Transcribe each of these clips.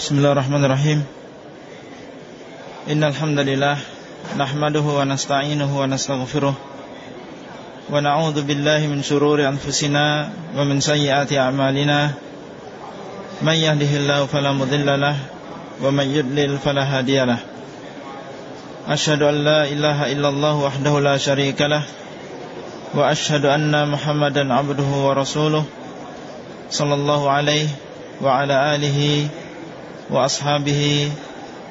Bismillahirrahmanirrahim. Innal hamdalillah nahmaduhu wa nasta'inuhu wa nastaghfiruh. Wa na'udzu billahi min shururi anfusina wa min sayyiati a'malina. May yahdihillahu fala mudhillalah wa may yudlil fala hadiyalah Ashhadu an la ilaha illallah wahdahu la syarikalah wa ashhadu anna Muhammadan 'abduhu wa rasuluh. Sallallahu alaihi wa ala alihi wa ashabihi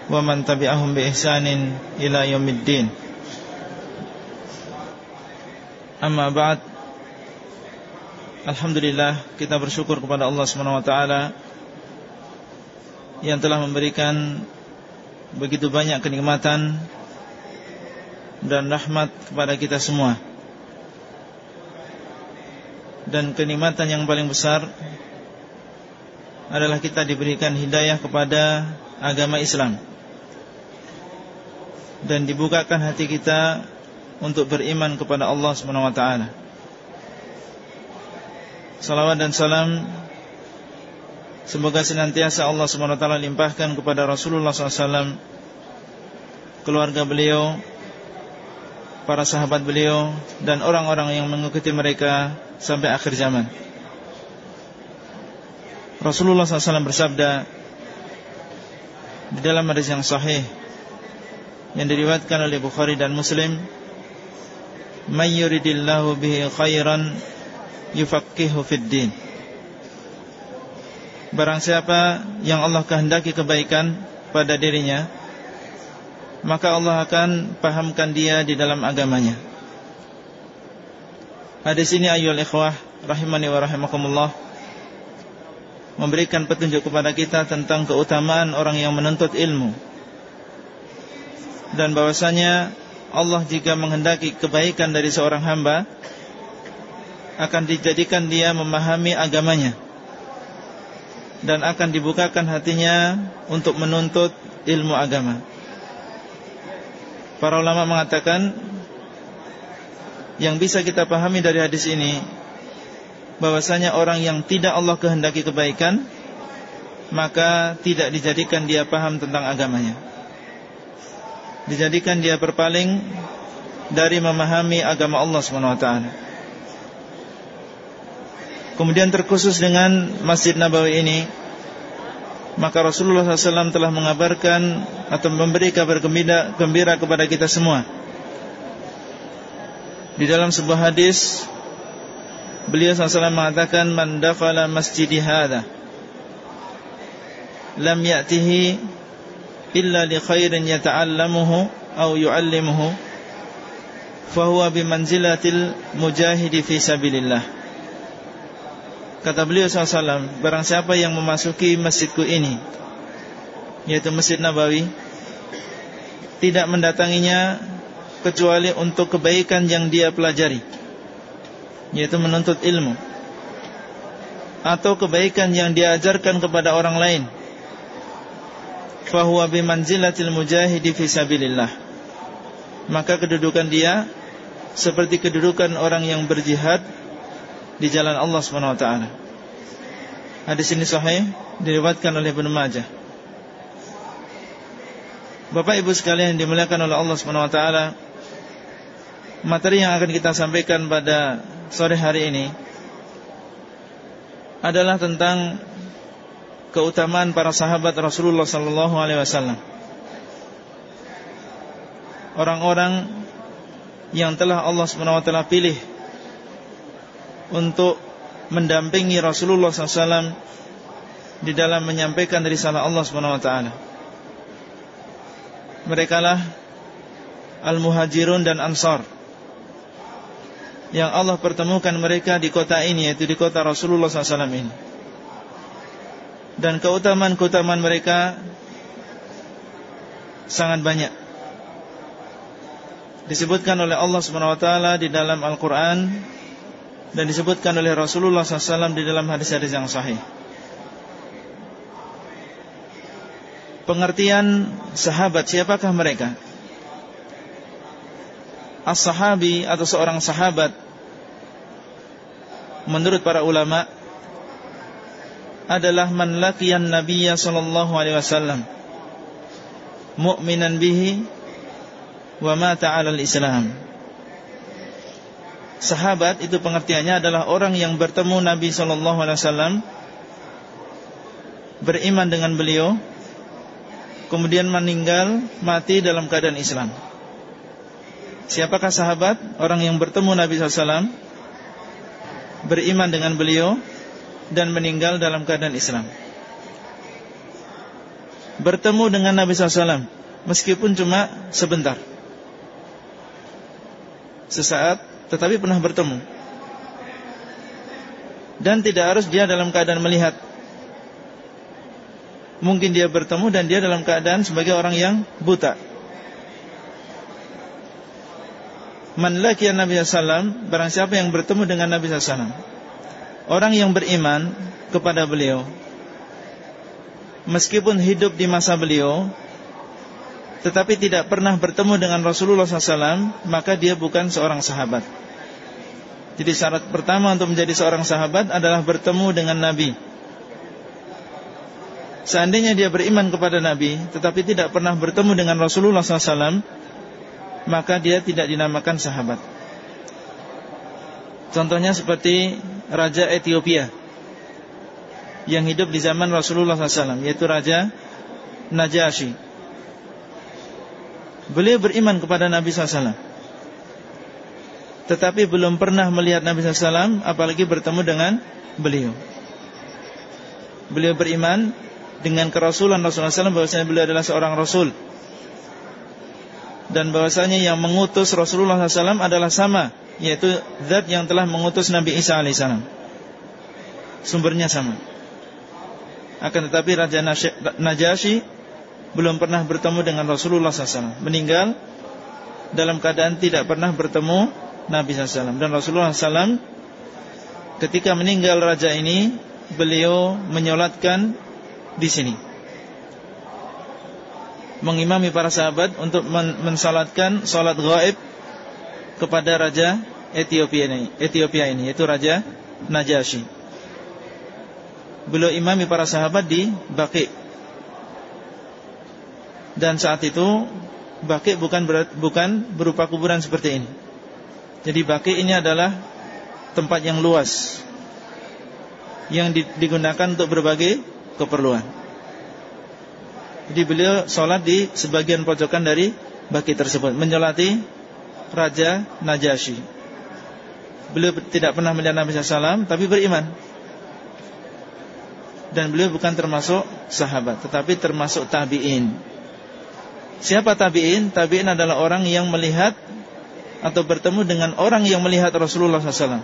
wa man tabi'ahum bi ihsanin ila yaumiddin Amma ba'd Alhamdulillah kita bersyukur kepada Allah Subhanahu wa taala yang telah memberikan begitu banyak kenikmatan dan rahmat kepada kita semua. Dan kenikmatan yang paling besar adalah kita diberikan hidayah kepada agama Islam dan dibukakan hati kita untuk beriman kepada Allah Subhanahu wa taala. Salawat dan salam semoga senantiasa Allah Subhanahu wa taala limpahkan kepada Rasulullah SAW keluarga beliau, para sahabat beliau dan orang-orang yang mengikuti mereka sampai akhir zaman. Rasulullah SAW bersabda di dalam hadis yang sahih yang diriwayatkan oleh Bukhari dan Muslim, "May yuridillahu bihi khairan yufaqihu fid din." Barang siapa yang Allah kehendaki kebaikan pada dirinya, maka Allah akan pahamkan dia di dalam agamanya. Hadis ini ayyul ikhwah rahimani wa rahimakumullah memberikan petunjuk kepada kita tentang keutamaan orang yang menuntut ilmu dan bahwasanya Allah jika menghendaki kebaikan dari seorang hamba akan dijadikan dia memahami agamanya dan akan dibukakan hatinya untuk menuntut ilmu agama. Para ulama mengatakan yang bisa kita pahami dari hadis ini bahwasanya orang yang tidak Allah kehendaki kebaikan maka tidak dijadikan dia paham tentang agamanya. Dijadikan dia berpaling dari memahami agama Allah Swt. Kemudian terkhusus dengan Masjid Nabawi ini maka Rasulullah SAW telah mengabarkan atau memberi kabar gembira, gembira kepada kita semua. Di dalam sebuah hadis Beliau SAW mengatakan Man dakhala masjidi hadha Lam ya'tihi Illa li khairin yata'allamuhu Au yu'allimuhu Fahuwa bimanzilatil mujahidi fi sabilillah. Kata beliau SAW Barang siapa yang memasuki masjidku ini Yaitu Masjid Nabawi Tidak mendatanginya Kecuali untuk kebaikan yang dia pelajari yaitu menuntut ilmu atau kebaikan yang diajarkan kepada orang lain. Fahuwa bimanzilatil mujahidi fi sabilillah. Maka kedudukan dia seperti kedudukan orang yang berjihad di jalan Allah Subhanahu wa taala. Hadis ini sahih diriwayatkan oleh Ibnu Majah. Bapak Ibu sekalian dimuliakan oleh Allah Subhanahu wa taala materi yang akan kita sampaikan pada sore hari ini adalah tentang keutamaan para sahabat Rasulullah sallallahu alaihi wasallam. Orang-orang yang telah Allah Subhanahu wa taala pilih untuk mendampingi Rasulullah SAW di dalam menyampaikan risalah Allah Subhanahu wa taala. Merekalah al-muhajirun dan ansar yang Allah pertemukan mereka di kota ini yaitu di kota Rasulullah SAW ini. Dan keutamaan-keutamaan mereka sangat banyak. Disebutkan oleh Allah Subhanahu wa taala di dalam Al-Qur'an dan disebutkan oleh Rasulullah SAW di dalam hadis-hadis yang sahih. Pengertian sahabat siapakah mereka? As-sahabi atau seorang sahabat menurut para ulama adalah man laqiyan nabiyya sallallahu alaihi wasallam mu'minan bihi wa mata 'ala al-islam. Sahabat itu pengertiannya adalah orang yang bertemu Nabi sallallahu alaihi wasallam beriman dengan beliau kemudian meninggal mati dalam keadaan Islam. Siapakah sahabat? Orang yang bertemu Nabi SAW Beriman dengan beliau Dan meninggal dalam keadaan Islam? Bertemu dengan Nabi SAW Meskipun cuma sebentar. Sesaat Tetapi pernah bertemu. Dan tidak harus dia dalam keadaan melihat. Mungkin dia bertemu dan dia dalam keadaan sebagai orang yang buta Man laqiya Nabi sallallahu barang siapa yang bertemu dengan Nabi sallallahu orang yang beriman kepada beliau meskipun hidup di masa beliau tetapi tidak pernah bertemu dengan Rasulullah SAW maka dia bukan seorang sahabat. Jadi syarat pertama untuk menjadi seorang sahabat adalah bertemu dengan Nabi. Seandainya dia beriman kepada Nabi tetapi tidak pernah bertemu dengan Rasulullah SAW maka dia tidak dinamakan sahabat. Contohnya seperti Raja Ethiopia yang hidup di zaman Rasulullah SAW, yaitu Raja Najasyi. Beliau beriman kepada Nabi SAW, tetapi belum pernah melihat Nabi SAW, apalagi bertemu dengan beliau. Beliau beriman dengan kerasulan Rasulullah SAW bahwasanya beliau adalah seorang Rasul dan bahwasanya yang mengutus Rasulullah SAW adalah sama yaitu zat yang telah mengutus Nabi Isa alaihissalam sumbernya sama. Akan tetapi Raja Najasyi belum pernah bertemu dengan Rasulullah SAW meninggal dalam keadaan tidak pernah bertemu Nabi SAW dan Rasulullah SAW ketika meninggal Raja ini beliau menyolatkan di sini mengimami para sahabat untuk mensalatkan salat gaib kepada raja Ethiopia ini, Ethiopia ini yaitu raja Najasyi. Beliau imami para sahabat di Baqi. Dan saat itu Baqi bukan ber, bukan berupa kuburan seperti ini. Jadi Baqi ini adalah tempat yang luas yang digunakan untuk berbagai keperluan. Jadi beliau sholat di sebagian pojokan dari baki tersebut. Menyolati Raja Najasyi Beliau tidak pernah melihat Nabi SAW Tapi beriman. Dan beliau bukan termasuk sahabat Tetapi termasuk tabi'in. Siapa tabi'in? Tabi'in adalah orang yang melihat Atau bertemu dengan orang yang melihat Rasulullah SAW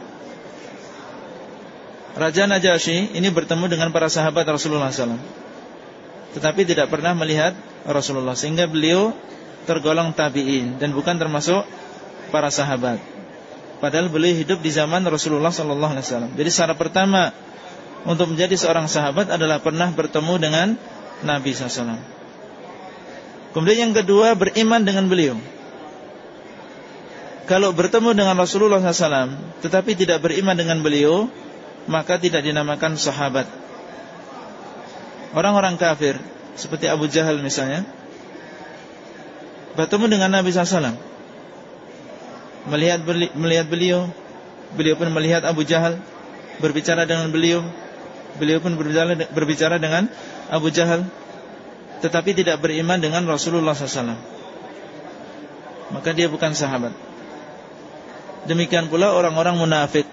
Raja Najasyi ini bertemu dengan para sahabat Rasulullah SAW tetapi tidak pernah melihat Rasulullah sehingga beliau tergolong tabi'in dan bukan termasuk para sahabat. Padahal beliau hidup di zaman Rasulullah sallallahu alaihi wasallam. Jadi syarat pertama untuk menjadi seorang sahabat adalah pernah bertemu dengan Nabi SAW. Kemudian yang kedua beriman dengan beliau. Kalau bertemu dengan Rasulullah SAW tetapi tidak beriman dengan beliau, maka tidak dinamakan sahabat. Orang-orang kafir Seperti Abu Jahal misalnya Bertemu dengan Nabi SAW Melihat, melihat beliau Beliau pun melihat Abu Jahal Berbicara dengan beliau Beliau pun berbicara, berbicara dengan Abu Jahal Tetapi tidak beriman dengan Rasulullah SAW Maka dia bukan sahabat. Demikian pula orang-orang munafik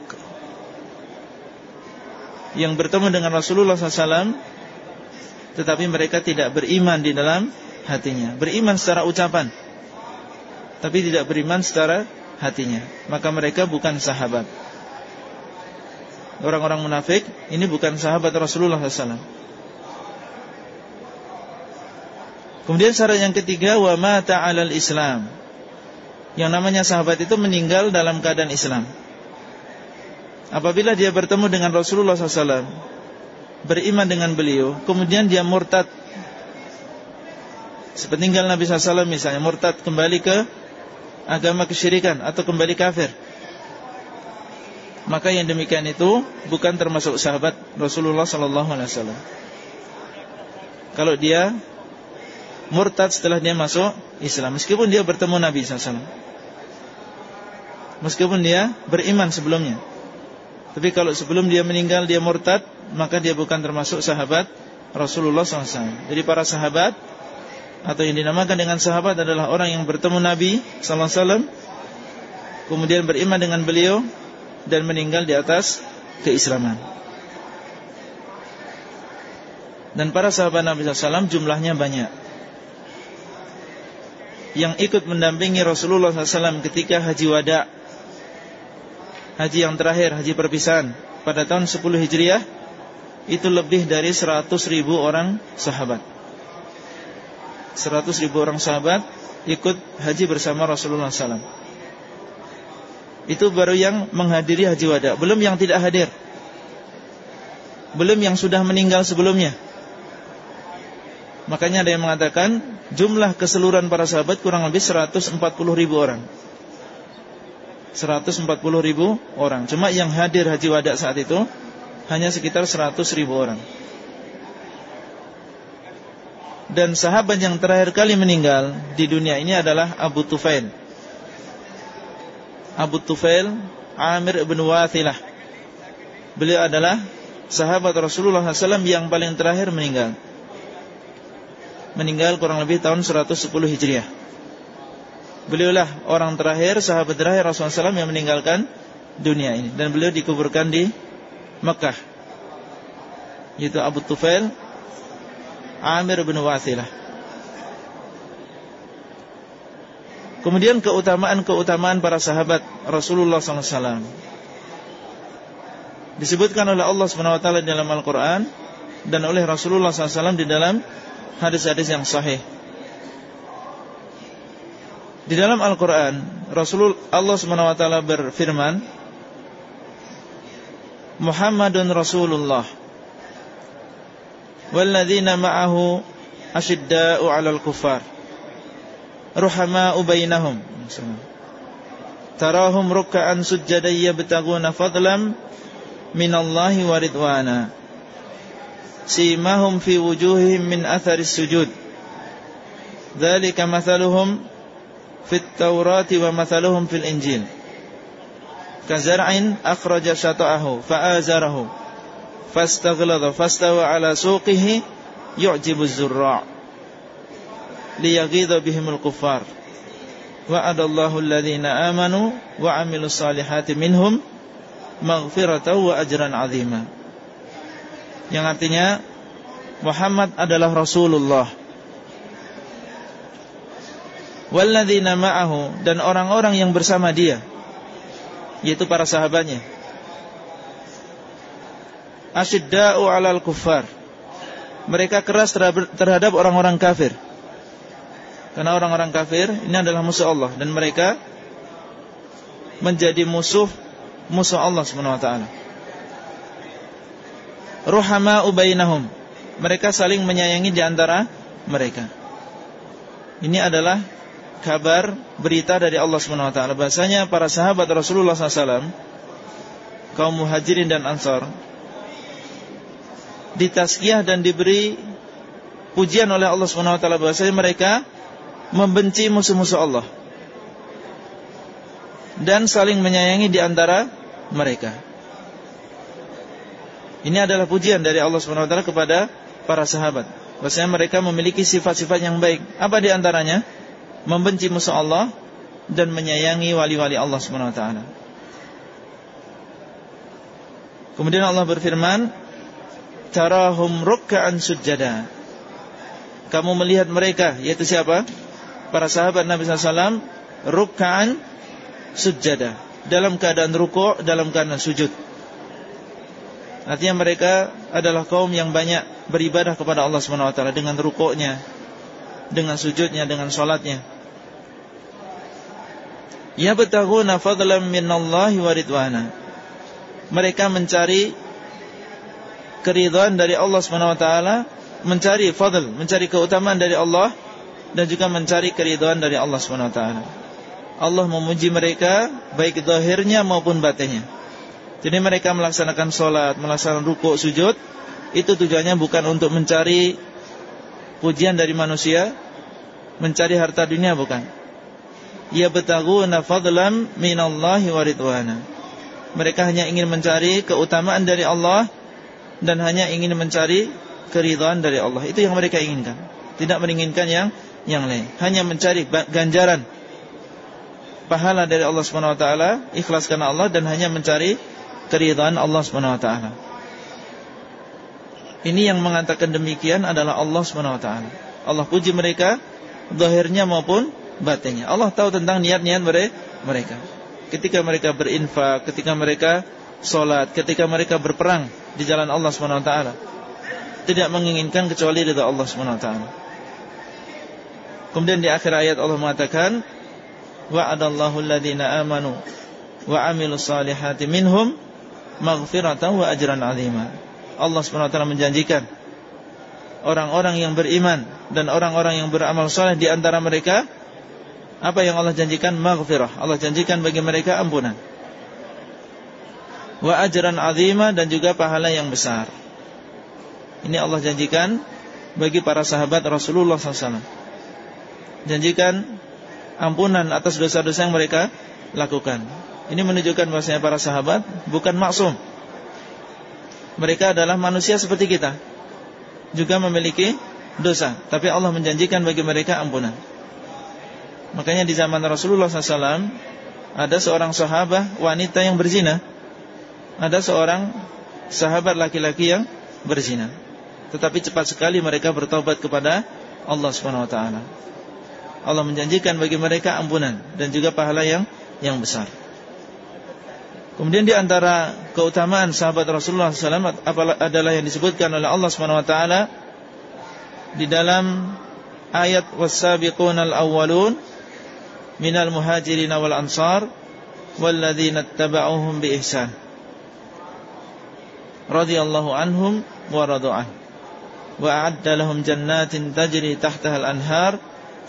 Yang bertemu dengan Rasulullah SAW tetapi mereka tidak beriman di dalam hatinya. Beriman secara ucapan, tapi tidak beriman secara hatinya. Maka mereka bukan sahabat. Orang-orang munafik ini bukan sahabat Rasulullah SAW. Kemudian syarat yang ketiga wa mata 'alal Islam. Yang namanya sahabat itu meninggal dalam keadaan Islam. Apabila dia bertemu dengan Rasulullah SAW beriman dengan beliau Kemudian dia murtad Sepeninggal Nabi SAW misalnya Murtad kembali ke agama kesyirikan Atau kembali kafir maka yang demikian itu bukan termasuk sahabat Rasulullah sallallahu alaihi wasallam. Kalau dia murtad setelah dia masuk Islam meskipun dia bertemu Nabi sallallahu alaihi wasallam. Meskipun dia beriman sebelumnya. Tapi kalau sebelum dia meninggal dia murtad, maka dia bukan termasuk sahabat Rasulullah SAW. Jadi para sahabat atau yang dinamakan dengan sahabat adalah orang yang bertemu Nabi SAW, kemudian beriman dengan beliau dan meninggal di atas keislaman. Dan para sahabat Nabi SAW jumlahnya banyak Yang ikut mendampingi Rasulullah SAW ketika haji wada Haji yang terakhir, haji perpisahan Pada tahun 10 Hijriah Itu lebih dari 100 ribu orang sahabat. 100 ribu orang sahabat Ikut haji bersama Rasulullah SAW Itu baru yang menghadiri haji wada. Belum yang tidak hadir. Belum yang sudah meninggal sebelumnya. Makanya ada yang mengatakan jumlah keseluruhan para sahabat kurang lebih 140 ribu orang. 140 ribu orang. Cuma yang hadir haji wada saat itu hanya sekitar 100 ribu orang. Dan sahabat yang terakhir kali meninggal di dunia ini adalah Abu Tufail. Abu Tufail Amir ibn Wathilah. Beliau adalah sahabat Rasulullah SAW yang paling terakhir meninggal meninggal kurang lebih tahun 110 Hijriah. Beliaulah orang terakhir, sahabat terakhir Rasulullah SAW yang meninggalkan dunia ini. Dan beliau dikuburkan di Mekah. Yaitu Abu Tufail Amir bin Wathilah. Kemudian keutamaan-keutamaan para sahabat Rasulullah SAW disebutkan oleh Allah SWT dalam Al-Quran dan oleh Rasulullah SAW di dalam hadis-hadis yang sahih. Di dalam Al-Quran Rasulullah Allah SWT berfirman Muhammadun Rasulullah Walladzina ma'ahu Ashidda'u alal kufar Ruhama'u bainahum Tarahum rukka'an sujjadai yabtaguna fadlam Minallahi wa ridwana simahum fi wujuhihim min atharis sujud Dzalika mathaluhum fit Taurati wa mathaluhum fil Injil Kazar'in akhraja syata'ahu fa'azarahu fastaghlada fastawa ala suqihi yu'jibu az-zurra' liyaghidha bihimul kuffar. Wa'adallahu alladhina amanu wa 'amilus salihati minhum maghfiratan wa ajran 'azima. Yang artinya Muhammad adalah Rasulullah. Walladzina ma'ahu dan orang-orang yang bersama dia yaitu para sahabatnya. Asyidda'u 'alal kuffar. Mereka keras terhadap orang-orang kafir. Karena orang-orang kafir ini adalah musuh Allah dan mereka menjadi musuh musuh Allah Subhanahu wa taala ruhama ubainahum. Mereka saling menyayangi di antara mereka. Ini adalah kabar berita dari Allah Subhanahu wa taala bahasanya para sahabat Rasulullah SAW kaum muhajirin dan ansar ditaskiyah dan diberi pujian oleh Allah Subhanahu wa taala bahasanya mereka membenci musuh-musuh Allah dan saling menyayangi di antara mereka. Ini adalah pujian dari Allah Subhanahu wa taala kepada para sahabat. Bahwasanya mereka memiliki sifat-sifat yang baik. Apa di antaranya? Membenci musuh Allah dan menyayangi wali-wali Allah Subhanahu wa taala. Kemudian Allah berfirman, "Tarahum ruk'an sujada." Kamu melihat mereka, yaitu siapa? Para sahabat Nabi SAW Ruk'an sujada Dalam keadaan rukuk, dalam keadaan sujud Artinya mereka adalah kaum yang banyak beribadah kepada Allah SWT dengan rukuknya, dengan sujudnya, dengan sholatnya. Ya betahuna fadlam minallahi wa ridwana. Mereka mencari keridhaan dari Allah SWT, mencari fadl, mencari keutamaan dari Allah dan juga mencari keridhaan dari Allah SWT. Allah memuji mereka baik zahirnya maupun batinnya. Jadi mereka melaksanakan sholat, melaksanakan rukuk, sujud, itu tujuannya bukan untuk mencari pujian dari manusia, mencari harta dunia bukan. Ya betaguna fadlan minallahi wa ridwana. Mereka hanya ingin mencari keutamaan dari Allah dan hanya ingin mencari keridhaan dari Allah. Itu yang mereka inginkan. Tidak menginginkan yang yang lain. Hanya mencari ganjaran pahala dari Allah Subhanahu wa taala, ikhlas karena Allah dan hanya mencari keridhaan Allah Subhanahu wa taala. Ini yang mengatakan demikian adalah Allah Subhanahu wa taala. Allah puji mereka zahirnya maupun batinnya. Allah tahu tentang niat-niat mereka. Ketika mereka berinfak, ketika mereka salat, ketika mereka berperang di jalan Allah Subhanahu wa taala. Tidak menginginkan kecuali ridha Allah Subhanahu wa taala. Kemudian di akhir ayat Allah mengatakan wa'adallahu alladhina amanu wa amilus salihati minhum maghfiratan wa ajran 'azima. Allah Subhanahu wa taala menjanjikan orang-orang yang beriman dan orang-orang yang beramal saleh di antara mereka apa yang Allah janjikan maghfirah. Allah janjikan bagi mereka ampunan. Wa ajran 'azima dan juga pahala yang besar. Ini Allah janjikan bagi para sahabat Rasulullah SAW janjikan ampunan atas dosa-dosa yang mereka lakukan. Ini menunjukkan bahwasanya para sahabat bukan maksum. Mereka adalah manusia seperti kita. Juga memiliki dosa, tapi Allah menjanjikan bagi mereka ampunan. Makanya di zaman Rasulullah SAW ada seorang sahabat wanita yang berzina. Ada seorang sahabat laki-laki yang berzina. Tetapi cepat sekali mereka bertobat kepada Allah Subhanahu wa taala. Allah menjanjikan bagi mereka ampunan dan juga pahala yang yang besar. Kemudian di antara keutamaan sahabat Rasulullah SAW adalah yang disebutkan oleh Allah SWT di dalam ayat was-sabiqun al-awwalun minal muhajirin wal ansar walladzina ittaba'uuhum bi ihsan radhiyallahu anhum wa radu'an wa a'adda jannatin tajri tahtaha al-anhar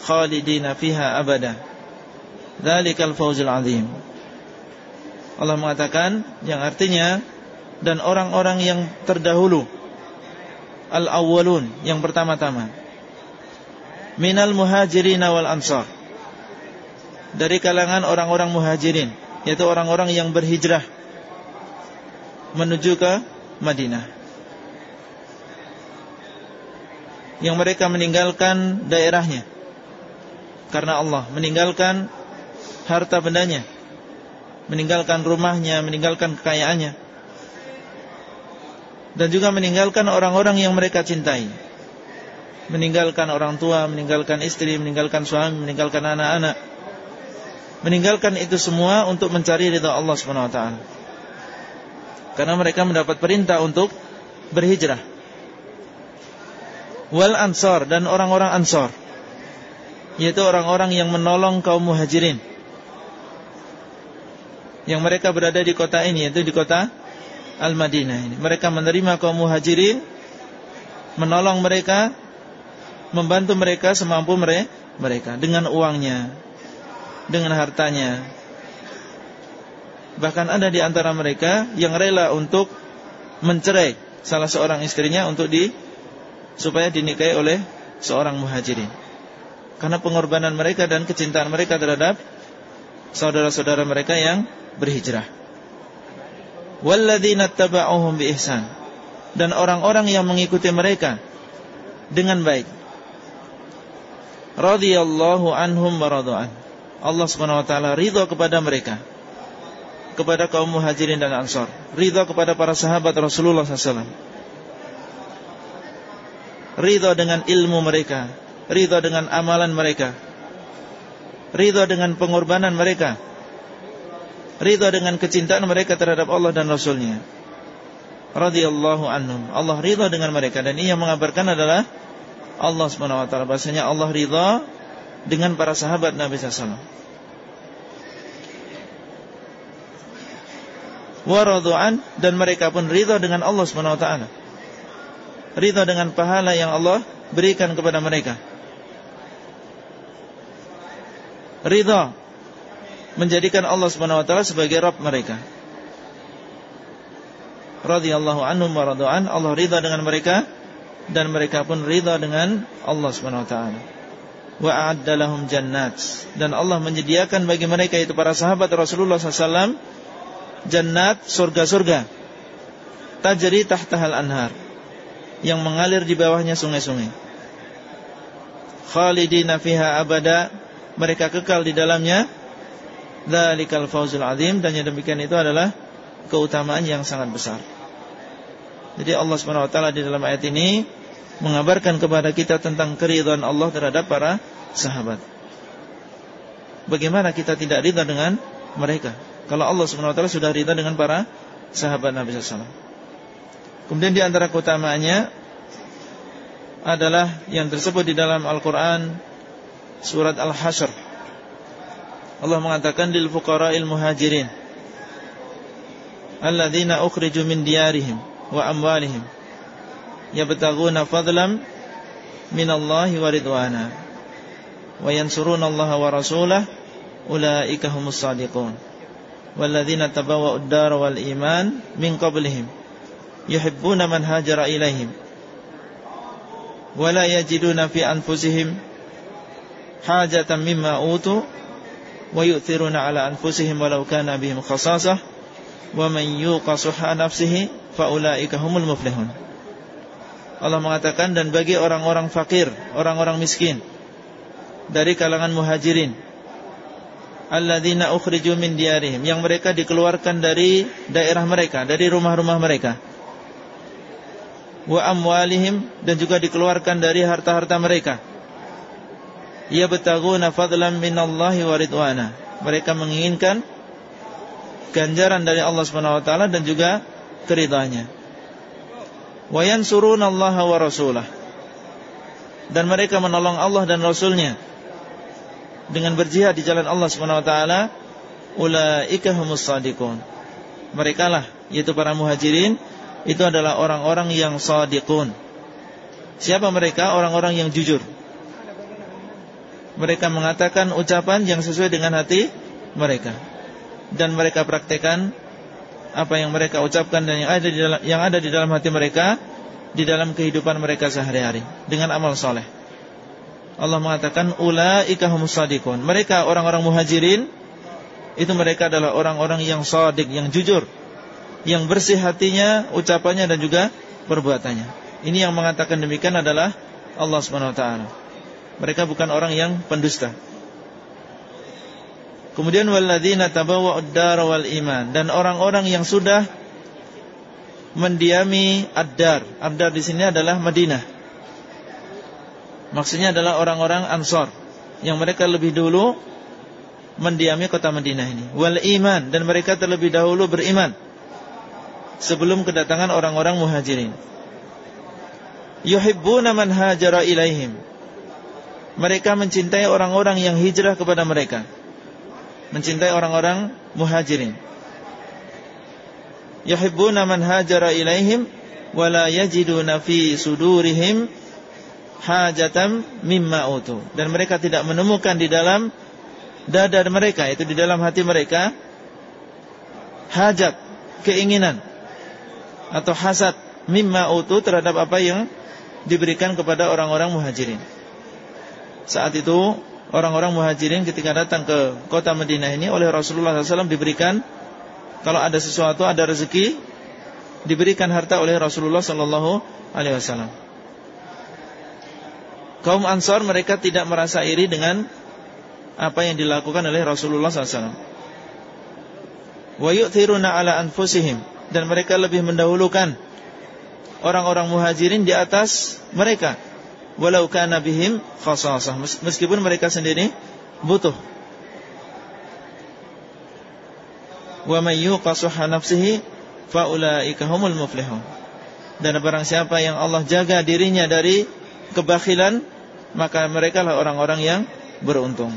khalidina fiha abada. Dzalikal fawzul azim. Allah mengatakan yang artinya dan orang-orang yang terdahulu al-awwalun yang pertama-tama. Minal muhajirin wal ansar. Dari kalangan orang-orang muhajirin yaitu orang-orang yang berhijrah menuju ke Madinah. Yang mereka meninggalkan daerahnya. Karena Allah meninggalkan harta bendanya meninggalkan rumahnya meninggalkan kekayaannya. Dan juga meninggalkan orang-orang yang mereka cintai. Meninggalkan orang tua meninggalkan istri meninggalkan suami meninggalkan anak-anak. Meninggalkan itu semua untuk mencari ridha Allah Subhanahu wa taala. Karena mereka mendapat perintah untuk berhijrah. Wal ansar dan orang-orang ansar. Yaitu orang-orang yang menolong kaum muhajirin yang mereka berada di kota ini yaitu di kota Al-Madinah ini. Mereka menerima kaum muhajirin, menolong mereka, membantu mereka semampu mereka dengan uangnya, dengan hartanya. Bahkan ada di antara mereka yang rela untuk mencerai salah seorang istrinya untuk di supaya dinikahi oleh seorang muhajirin karena pengorbanan mereka dan kecintaan mereka terhadap saudara-saudara mereka yang berhijrah. Walladzina taba'uhum bi ihsan dan orang-orang yang mengikuti mereka dengan baik. Radhiyallahu anhum wa. Allah Subhanahu wa taala ridha kepada mereka. Kepada kaum Muhajirin dan Ansar, ridha kepada para sahabat Rasulullah SAW. Ridha dengan ilmu mereka, ridha dengan amalan mereka, ridha dengan pengorbanan mereka, ridha dengan kecintaan mereka terhadap Allah dan Rasulnya. Radhiyallahu anhum. Allah ridha dengan mereka dan ini yang mengabarkan adalah Allah Subhanahu wa taala. Bahasanya Allah ridha dengan para sahabat Nabi sallallahu alaihi dan mereka pun ridha dengan Allah Subhanahu wa taala. Ridha dengan pahala yang Allah berikan kepada mereka. ridha menjadikan Allah Subhanahu wa taala sebagai Rabb mereka. radhiyallahu anhum wa radu'an. Allah ridha dengan mereka dan mereka pun ridha dengan Allah Subhanahu wa taala. Wa a'adda lahum jannat dan Allah menyediakan bagi mereka itu para sahabat Rasulullah SAW jannat surga-surga tajri tahtahal anhar yang mengalir di bawahnya sungai-sungai. Khalidina fiha abada mereka kekal di dalamnya. Dzalikal fawzul azim dan yang demikian itu adalah keutamaan yang sangat besar. Jadi Allah Subhanahu wa taala di dalam ayat ini mengabarkan kepada kita tentang keridhaan Allah terhadap para sahabat. Bagaimana kita tidak ridha dengan mereka? Kalau Allah Subhanahu wa taala sudah ridha dengan para sahabat Nabi sallallahu Kemudian di antara keutamaannya adalah yang tersebut di dalam Al-Qur'an surat Al-Hasyr. Allah mengatakan lil fuqara'il muhajirin alladzina ukhriju min diyarihim wa amwalihim yabtaguna fadlan minallahi wa ridwana wa yansuruna Allah wa rasulahu ulaika humus shadiqun walladzina tabawwa'ud dara wal iman min qablihim yuhibbuna man hajara ilaihim wa la yajiduna fi anfusihim hajatan mimma utu ala anfusihim walau kana bihim khasasah wa man yuqa suha nafsihi faulaika humul muflihun Allah mengatakan dan bagi orang-orang fakir, orang-orang miskin dari kalangan muhajirin alladzina ukhriju min diyarihim yang mereka dikeluarkan dari daerah mereka, dari rumah-rumah mereka. Wa amwalihim dan juga dikeluarkan dari harta-harta mereka. Yabtaguna fadlan minallahi wa ridwana. Mereka menginginkan ganjaran dari Allah Subhanahu wa taala dan juga keridhaannya wa Allah wa rasulah. Dan mereka menolong Allah dan Rasulnya dengan berjihad di jalan Allah Subhanahu wa taala ulaika humus shadiqun mereka lah yaitu para muhajirin itu adalah orang-orang yang shadiqun siapa mereka? Orang-orang yang jujur mereka mengatakan ucapan yang sesuai dengan hati mereka dan mereka praktekkan apa yang mereka ucapkan dan yang ada di dalam yang ada di dalam hati mereka di dalam kehidupan mereka sehari-hari dengan amal soleh. Allah mengatakan ulaika humus shadiqun. Mereka orang-orang muhajirin itu mereka adalah orang-orang yang sadik, yang jujur, yang bersih hatinya, ucapannya dan juga perbuatannya. Ini yang mengatakan demikian adalah Allah Subhanahu wa taala. Mereka bukan orang yang pendusta. Kemudian walladzina tabawwa'ud dar wal iman dan orang-orang yang sudah mendiami ad-dar. Ad-dar di sini adalah Madinah. Maksudnya adalah orang-orang Ansor yang mereka lebih dulu mendiami kota Madinah ini. Wal iman dan mereka terlebih dahulu beriman sebelum kedatangan orang-orang Muhajirin. Yuhibbuna man hajara ilaihim. Mereka mencintai orang-orang yang hijrah kepada mereka mencintai orang-orang muhajirin. Yuhibbuna man hajara ilaihim wala yajiduna fi sudurihim hajatan mimma utu. Dan mereka tidak menemukan di dalam dada mereka itu di dalam hati mereka hajat, keinginan atau hasad mimma utu terhadap apa yang diberikan kepada orang-orang muhajirin. Saat itu orang-orang muhajirin ketika datang ke kota Madinah ini oleh Rasulullah SAW diberikan kalau ada sesuatu ada rezeki diberikan harta oleh Rasulullah SAW. Alaihi Wasallam. Kaum Ansar mereka tidak merasa iri dengan apa yang dilakukan oleh Rasulullah SAW. Wa yu'thiruna ala anfusihim dan mereka lebih mendahulukan orang-orang muhajirin di atas mereka walau kana bihim khasasah. Meskipun mereka sendiri butuh. Wa may yuqasuha nafsihi faulaika humul muflihun. Dan barang siapa yang Allah jaga dirinya dari kebakhilan maka mereka lah orang-orang yang beruntung.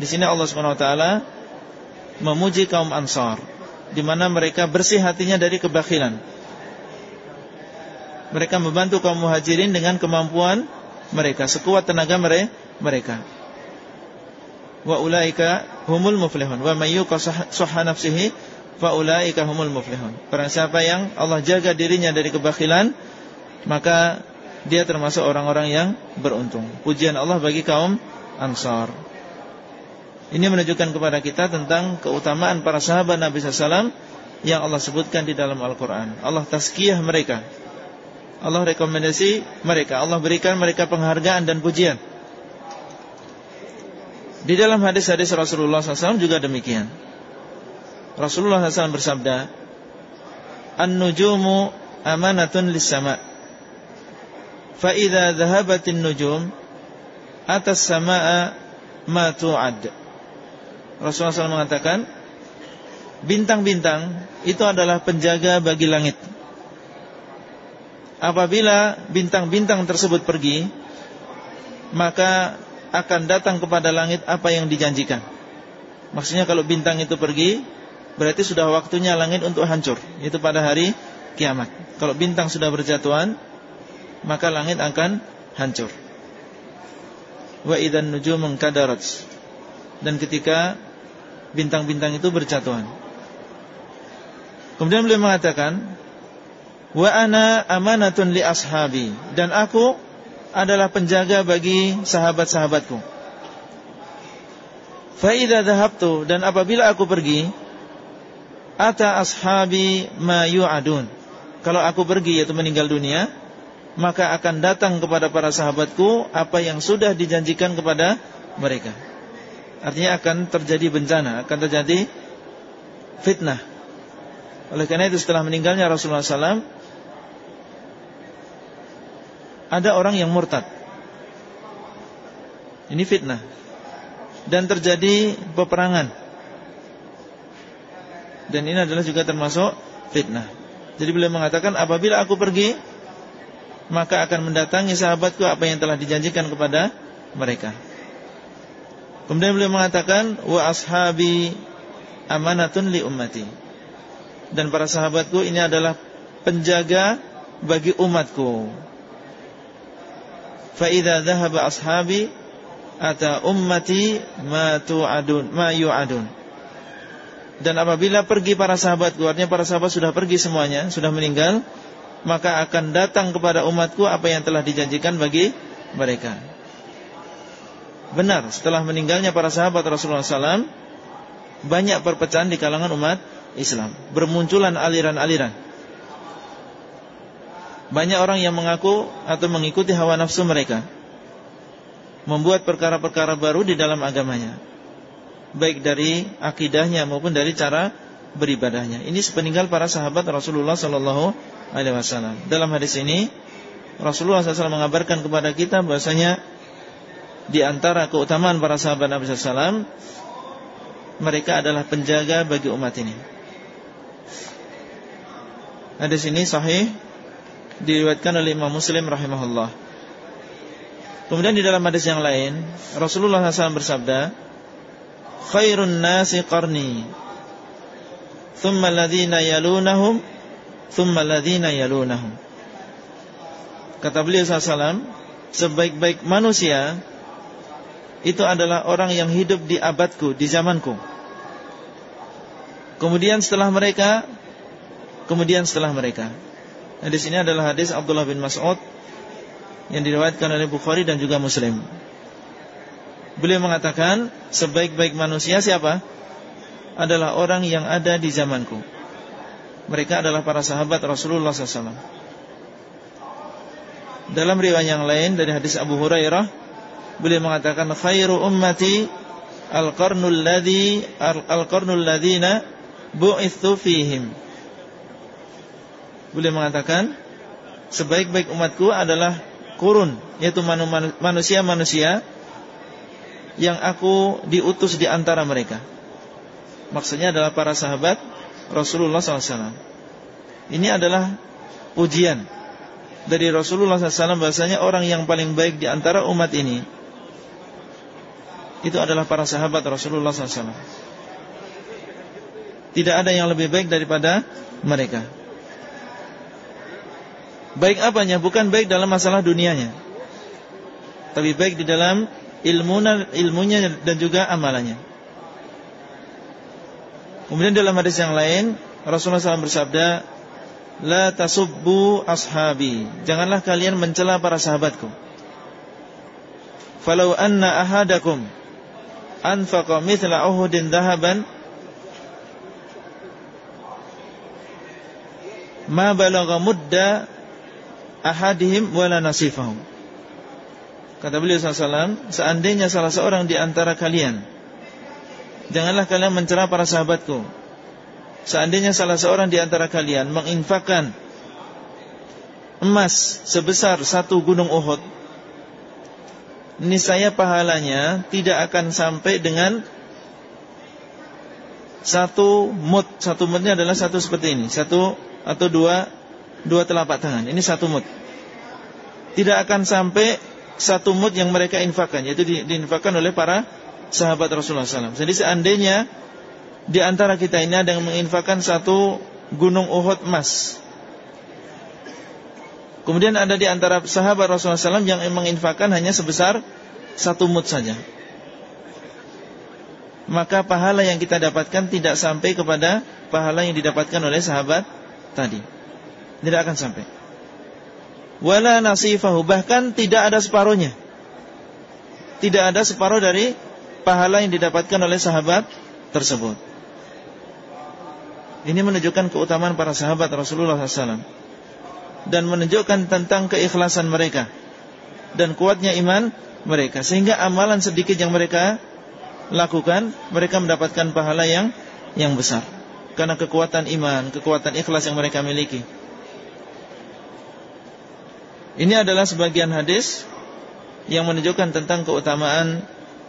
Di sini Allah Subhanahu wa taala memuji kaum Ansar di mana mereka bersih hatinya dari kebakhilan mereka membantu kaum muhajirin dengan kemampuan mereka, sekuat tenaga mereka. Wa ulaika humul muflihun. Wa may yuqa nafsihi faulaika humul muflihun. Barang siapa yang Allah jaga dirinya dari kebakhilan, maka dia termasuk orang-orang yang beruntung. Pujian Allah bagi kaum Ansar. Ini menunjukkan kepada kita tentang keutamaan para sahabat Nabi SAW yang Allah sebutkan di dalam Al-Quran. Allah tazkiyah mereka. Allah rekomendasi mereka. Allah berikan mereka penghargaan dan pujian. Di dalam hadis-hadis Rasulullah SAW juga demikian. Rasulullah SAW bersabda, An-nujumu amanatun lis-sama' fa idza dhahabatin nujum atas samaa ma tu'ad. Rasulullah SAW mengatakan, bintang-bintang itu adalah penjaga bagi langit. Apabila bintang-bintang tersebut pergi, maka akan datang kepada langit apa yang dijanjikan. Maksudnya kalau bintang itu pergi, berarti sudah waktunya langit untuk hancur. Itu pada hari kiamat. Kalau bintang sudah berjatuhan, maka langit akan hancur. Wa idan nujumun kadarat. Dan ketika bintang-bintang itu berjatuhan. Kemudian beliau mengatakan, "Wa ana amanatun li ashabi." Dan aku adalah penjaga bagi sahabat-sahabatku. Fa idza dhahabtu dan apabila aku pergi, ata ashabi ma yu'adun. Kalau aku pergi yaitu meninggal dunia, maka akan datang kepada para sahabatku apa yang sudah dijanjikan kepada mereka. Artinya akan terjadi bencana, akan terjadi fitnah. Oleh karena itu setelah meninggalnya Rasulullah SAW, ada orang yang murtad. Ini fitnah. Dan terjadi peperangan. Dan ini adalah juga termasuk fitnah. Jadi beliau mengatakan apabila aku pergi maka akan mendatangi sahabatku apa yang telah dijanjikan kepada mereka. Kemudian beliau mengatakan wa ashabi amanatun li ummati. Dan para sahabatku ini adalah penjaga bagi umatku. Idza dhahaba ashabi ata ummati ma tu'adun ma yu'adun. Dan apabila pergi para sahabatku, artinya para sahabat sudah pergi semuanya, sudah meninggal, maka akan datang kepada umatku apa yang telah dijanjikan bagi mereka. Benar, setelah meninggalnya para sahabat Rasulullah SAW, banyak perpecahan di kalangan umat Islam. Bermunculan aliran-aliran. Banyak orang yang mengaku atau mengikuti hawa nafsu mereka. Membuat perkara-perkara baru di dalam agamanya. Baik dari akidahnya maupun dari cara beribadahnya. Ini sepeninggal para sahabat Rasulullah SAW alaihi wasallam. Dalam hadis ini Rasulullah SAW mengabarkan kepada kita bahasanya di antara keutamaan para sahabat Nabi SAW mereka adalah penjaga bagi umat ini. Hadis ini sahih diriwayatkan oleh Imam Muslim rahimahullah. Kemudian di dalam hadis yang lain Rasulullah SAW bersabda, "Khairun nasi qarni, thumma alladhina yalunahum, thumma alladhina yalunahum. Kata beliau SAW, sebaik-baik manusia itu adalah orang yang hidup di abadku, di zamanku. Kemudian setelah mereka, kemudian setelah mereka. Hadis ini adalah hadis Abdullah bin Mas'ud yang diriwayatkan oleh Bukhari dan juga Muslim. Beliau mengatakan, sebaik-baik manusia siapa? Adalah orang yang ada di zamanku. Mereka adalah para sahabat Rasulullah SAW Dalam riwayat yang lain dari hadis Abu Hurairah Beliau mengatakan Khairu ummati Al-qarnul ladhi Al-qarnul ladhina Bu'ithu fihim Beliau mengatakan Sebaik-baik umatku adalah Kurun Yaitu manusia-manusia Yang aku diutus di antara mereka Maksudnya adalah para sahabat Rasulullah SAW. Ini adalah ujian dari Rasulullah SAW bahasanya orang yang paling baik di antara umat ini itu adalah para sahabat Rasulullah SAW. Tidak ada yang lebih baik daripada mereka. Baik apanya? Bukan baik dalam masalah dunianya. Tapi baik di dalam ilmunya, ilmunya dan juga amalannya. Kemudian dalam hadis yang lain Rasulullah SAW bersabda La tasubbu ashabi Janganlah kalian mencela para sahabatku Falau anna ahadakum Anfaqa mithla uhudin dahaban Ma balagha mudda ahadihim wala nasifahum. Kata beliau SAW Seandainya salah seorang di antara kalian Janganlah kalian mencela para sahabatku. Seandainya salah seorang di antara kalian Menginfakkan Emas sebesar satu gunung Uhud Niscaya pahalanya Tidak akan sampai dengan Satu mut. Satu mutnya adalah satu seperti ini Satu atau dua Dua telapak tangan. Ini satu mut Tidak akan sampai Satu mut yang mereka infakkan Yaitu diinfakkan oleh para sahabat Rasulullah SAW. Jadi seandainya di antara kita ini ada yang menginfakkan satu gunung Uhud emas. Kemudian ada di antara sahabat Rasulullah SAW yang menginfakkan hanya sebesar satu mut saja. Maka pahala yang kita dapatkan tidak sampai kepada pahala yang didapatkan oleh sahabat tadi. Tidak akan sampai. Wala nasifahu bahkan tidak ada separuhnya. Tidak ada separuh dari pahala yang didapatkan oleh sahabat tersebut. Ini menunjukkan keutamaan para sahabat Rasulullah SAW dan menunjukkan tentang keikhlasan mereka dan kuatnya iman mereka sehingga amalan sedikit yang mereka lakukan mereka mendapatkan pahala yang yang besar karena kekuatan iman, kekuatan ikhlas yang mereka miliki. Ini adalah sebagian hadis yang menunjukkan tentang keutamaan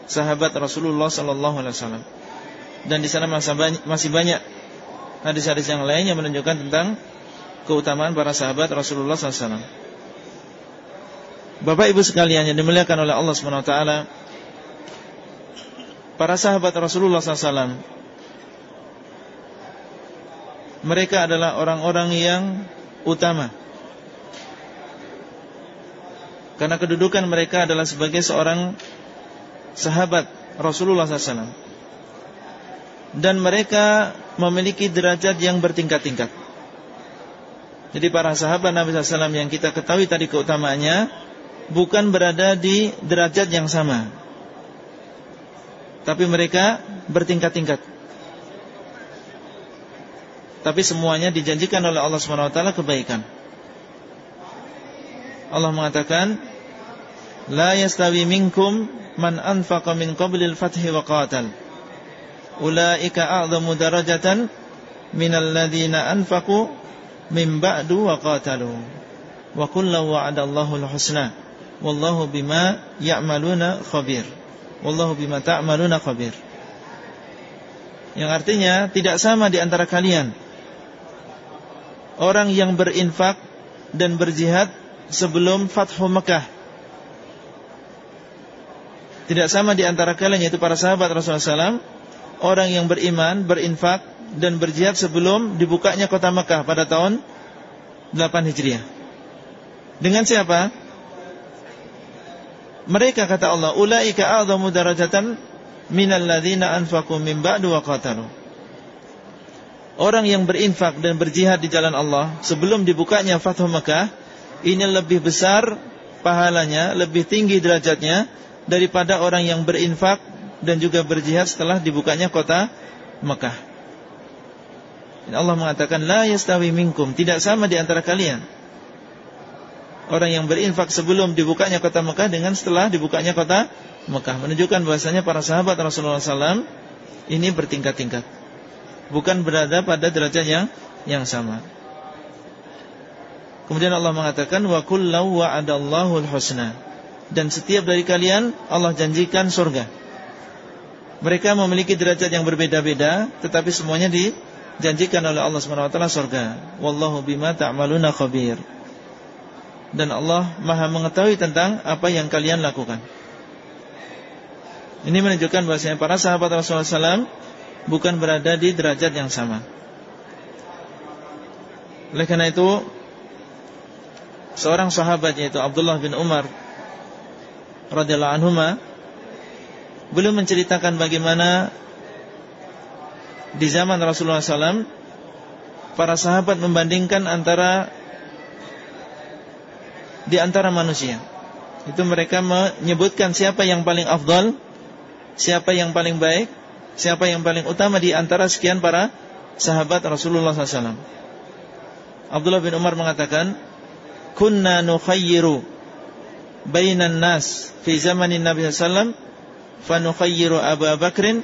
sahabat Rasulullah sallallahu alaihi wasallam. Dan di sana masih banyak hadis-hadis yang lain yang menunjukkan tentang keutamaan para sahabat Rasulullah SAW. Bapak Ibu sekalian yang dimuliakan oleh Allah Subhanahu Wa Taala, para sahabat Rasulullah SAW, mereka adalah orang-orang yang utama. Karena kedudukan mereka adalah sebagai seorang sahabat Rasulullah SAW dan mereka memiliki derajat yang bertingkat-tingkat. Jadi para sahabat Nabi SAW yang kita ketahui tadi keutamaannya bukan berada di derajat yang sama, tapi mereka bertingkat-tingkat. Tapi semuanya dijanjikan oleh Allah SWT kebaikan. Allah mengatakan, La yastawi minkum man anfaqa min qablil fathi wa qatal. Ulaika a'zamu darajatan minal ladzina anfaqu min ba'du wa qatalu. Wa kullu wa'adallahu al-husna. Wallahu bima ya'maluna khabir. Wallahu bima ta'maluna khabir. Yang artinya tidak sama di antara kalian. Orang yang berinfak dan berjihad sebelum Fathu Mekah. Tidak sama di antara kalian yaitu para sahabat Rasulullah SAW Orang yang beriman, berinfak Dan berjihad sebelum dibukanya kota Mekah pada tahun 8 Hijriah. Dengan siapa? Mereka kata Allah Ulaika a'zamu darajatan Minal ladhina anfaku min ba'du wa qatalu. Orang yang berinfak dan berjihad di jalan Allah Sebelum dibukanya Fathu Mekah Ini lebih besar pahalanya Lebih tinggi derajatnya daripada orang yang berinfak dan juga berjihad setelah dibukanya kota Mekah. Allah mengatakan la yastawi minkum, tidak sama di antara kalian. Orang yang berinfak sebelum dibukanya kota Mekah dengan setelah dibukanya kota Mekah menunjukkan bahasanya para sahabat Rasulullah SAW ini bertingkat-tingkat. Bukan berada pada derajat yang yang sama. Kemudian Allah mengatakan wa kullu wa'adallahu al-husna dan setiap dari kalian Allah janjikan surga. Mereka memiliki derajat yang berbeda-beda, tetapi semuanya dijanjikan oleh Allah SWT surga. Wallahu bima ta'maluna khabir. Dan Allah Maha mengetahui tentang apa yang kalian lakukan. Ini menunjukkan bahwasanya para sahabat Rasulullah SAW bukan berada di derajat yang sama. Oleh karena itu, seorang sahabat yaitu Abdullah bin Umar radhiyallahu anhuma belum menceritakan bagaimana di zaman Rasulullah SAW para sahabat membandingkan antara di antara manusia. Itu mereka menyebutkan siapa yang paling afdal, siapa yang paling baik, siapa yang paling utama di antara sekian para sahabat Rasulullah SAW. Abdullah bin Umar mengatakan, "Kunna nukhayyiru bainan nas fi zamanin Nabi sallallahu fa nukhayyiru Abu Bakrin,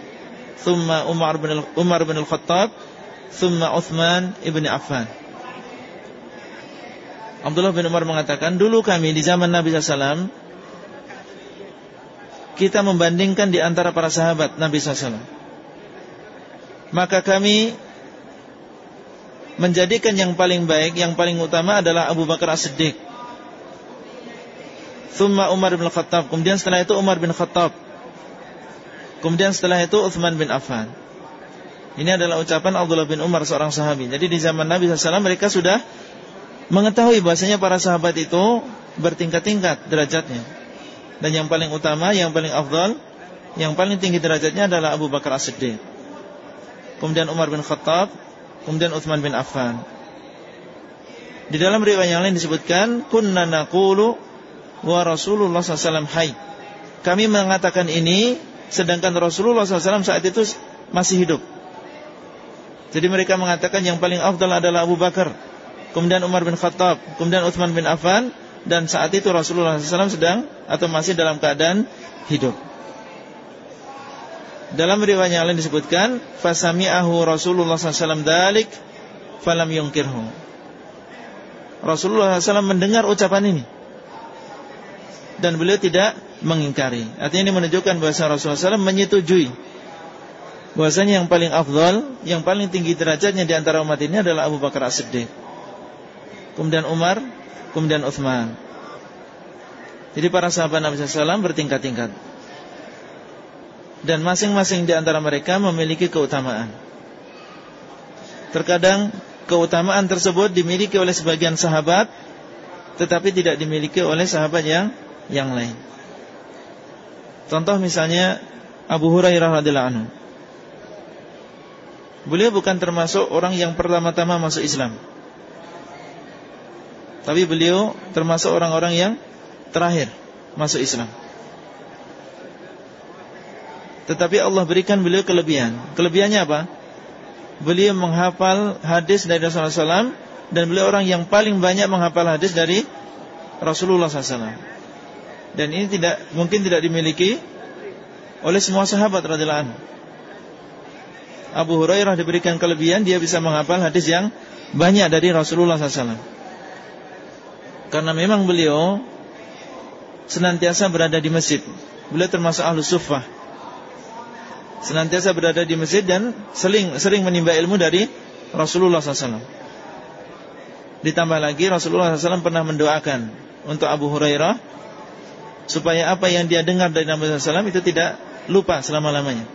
thumma Umar bin Umar bin Al-Khattab, thumma Uthman ibn Affan." Abdullah bin Umar mengatakan, dulu kami di zaman Nabi SAW, kita membandingkan di antara para sahabat Nabi SAW. Maka kami menjadikan yang paling baik, yang paling utama adalah Abu Bakar As-Siddiq. Thumma Umar bin Khattab. Kemudian setelah itu Umar bin Khattab. Kemudian setelah itu Uthman bin Affan. Ini adalah ucapan Abdullah bin Umar seorang sahabi. Jadi di zaman Nabi SAW mereka sudah mengetahui bahasanya para sahabat itu bertingkat-tingkat derajatnya. Dan yang paling utama, yang paling afdal, yang paling tinggi derajatnya adalah Abu Bakar As-Siddiq. Kemudian Umar bin Khattab, kemudian Uthman bin Affan. Di dalam riwayat yang lain disebutkan, kunna naqulu wa Rasulullah SAW hai. Kami mengatakan ini sedangkan Rasulullah SAW saat itu masih hidup. Jadi mereka mengatakan yang paling afdal adalah Abu Bakar kemudian Umar bin Khattab, kemudian Uthman bin Affan dan saat itu Rasulullah SAW sedang atau masih dalam keadaan hidup. Dalam riwayat yang lain disebutkan, fasami'ahu Rasulullah SAW dalik falam yungkirhu. Rasulullah SAW mendengar ucapan ini dan beliau tidak mengingkari. Artinya ini menunjukkan bahwa Rasulullah SAW menyetujui bahwasanya yang paling afdal, yang paling tinggi derajatnya di antara umat ini adalah Abu Bakar As-Siddiq kemudian Umar, kemudian Uthman. Jadi para sahabat Nabi SAW bertingkat-tingkat. Dan masing-masing di antara mereka memiliki keutamaan. Terkadang keutamaan tersebut dimiliki oleh sebagian sahabat, tetapi tidak dimiliki oleh sahabat yang yang lain. Contoh misalnya Abu Hurairah radhiyallahu anhu. Beliau bukan termasuk orang yang pertama-tama masuk Islam. Tapi beliau termasuk orang-orang yang terakhir masuk Islam. Tetapi Allah berikan beliau kelebihan. Kelebihannya apa? Beliau menghafal hadis dari Rasulullah SAW dan beliau orang yang paling banyak menghafal hadis dari Rasulullah SAW. Dan ini tidak mungkin tidak dimiliki oleh semua sahabat anhu. Abu Hurairah diberikan kelebihan dia bisa menghafal hadis yang banyak dari Rasulullah SAW. Karena memang beliau senantiasa berada di masjid. Beliau termasuk ahlu suffah. Senantiasa berada di masjid dan sering sering menimba ilmu dari Rasulullah SAW. Ditambah lagi Rasulullah SAW pernah mendoakan untuk Abu Hurairah supaya apa yang dia dengar dari Nabi SAW itu tidak lupa selama-lamanya.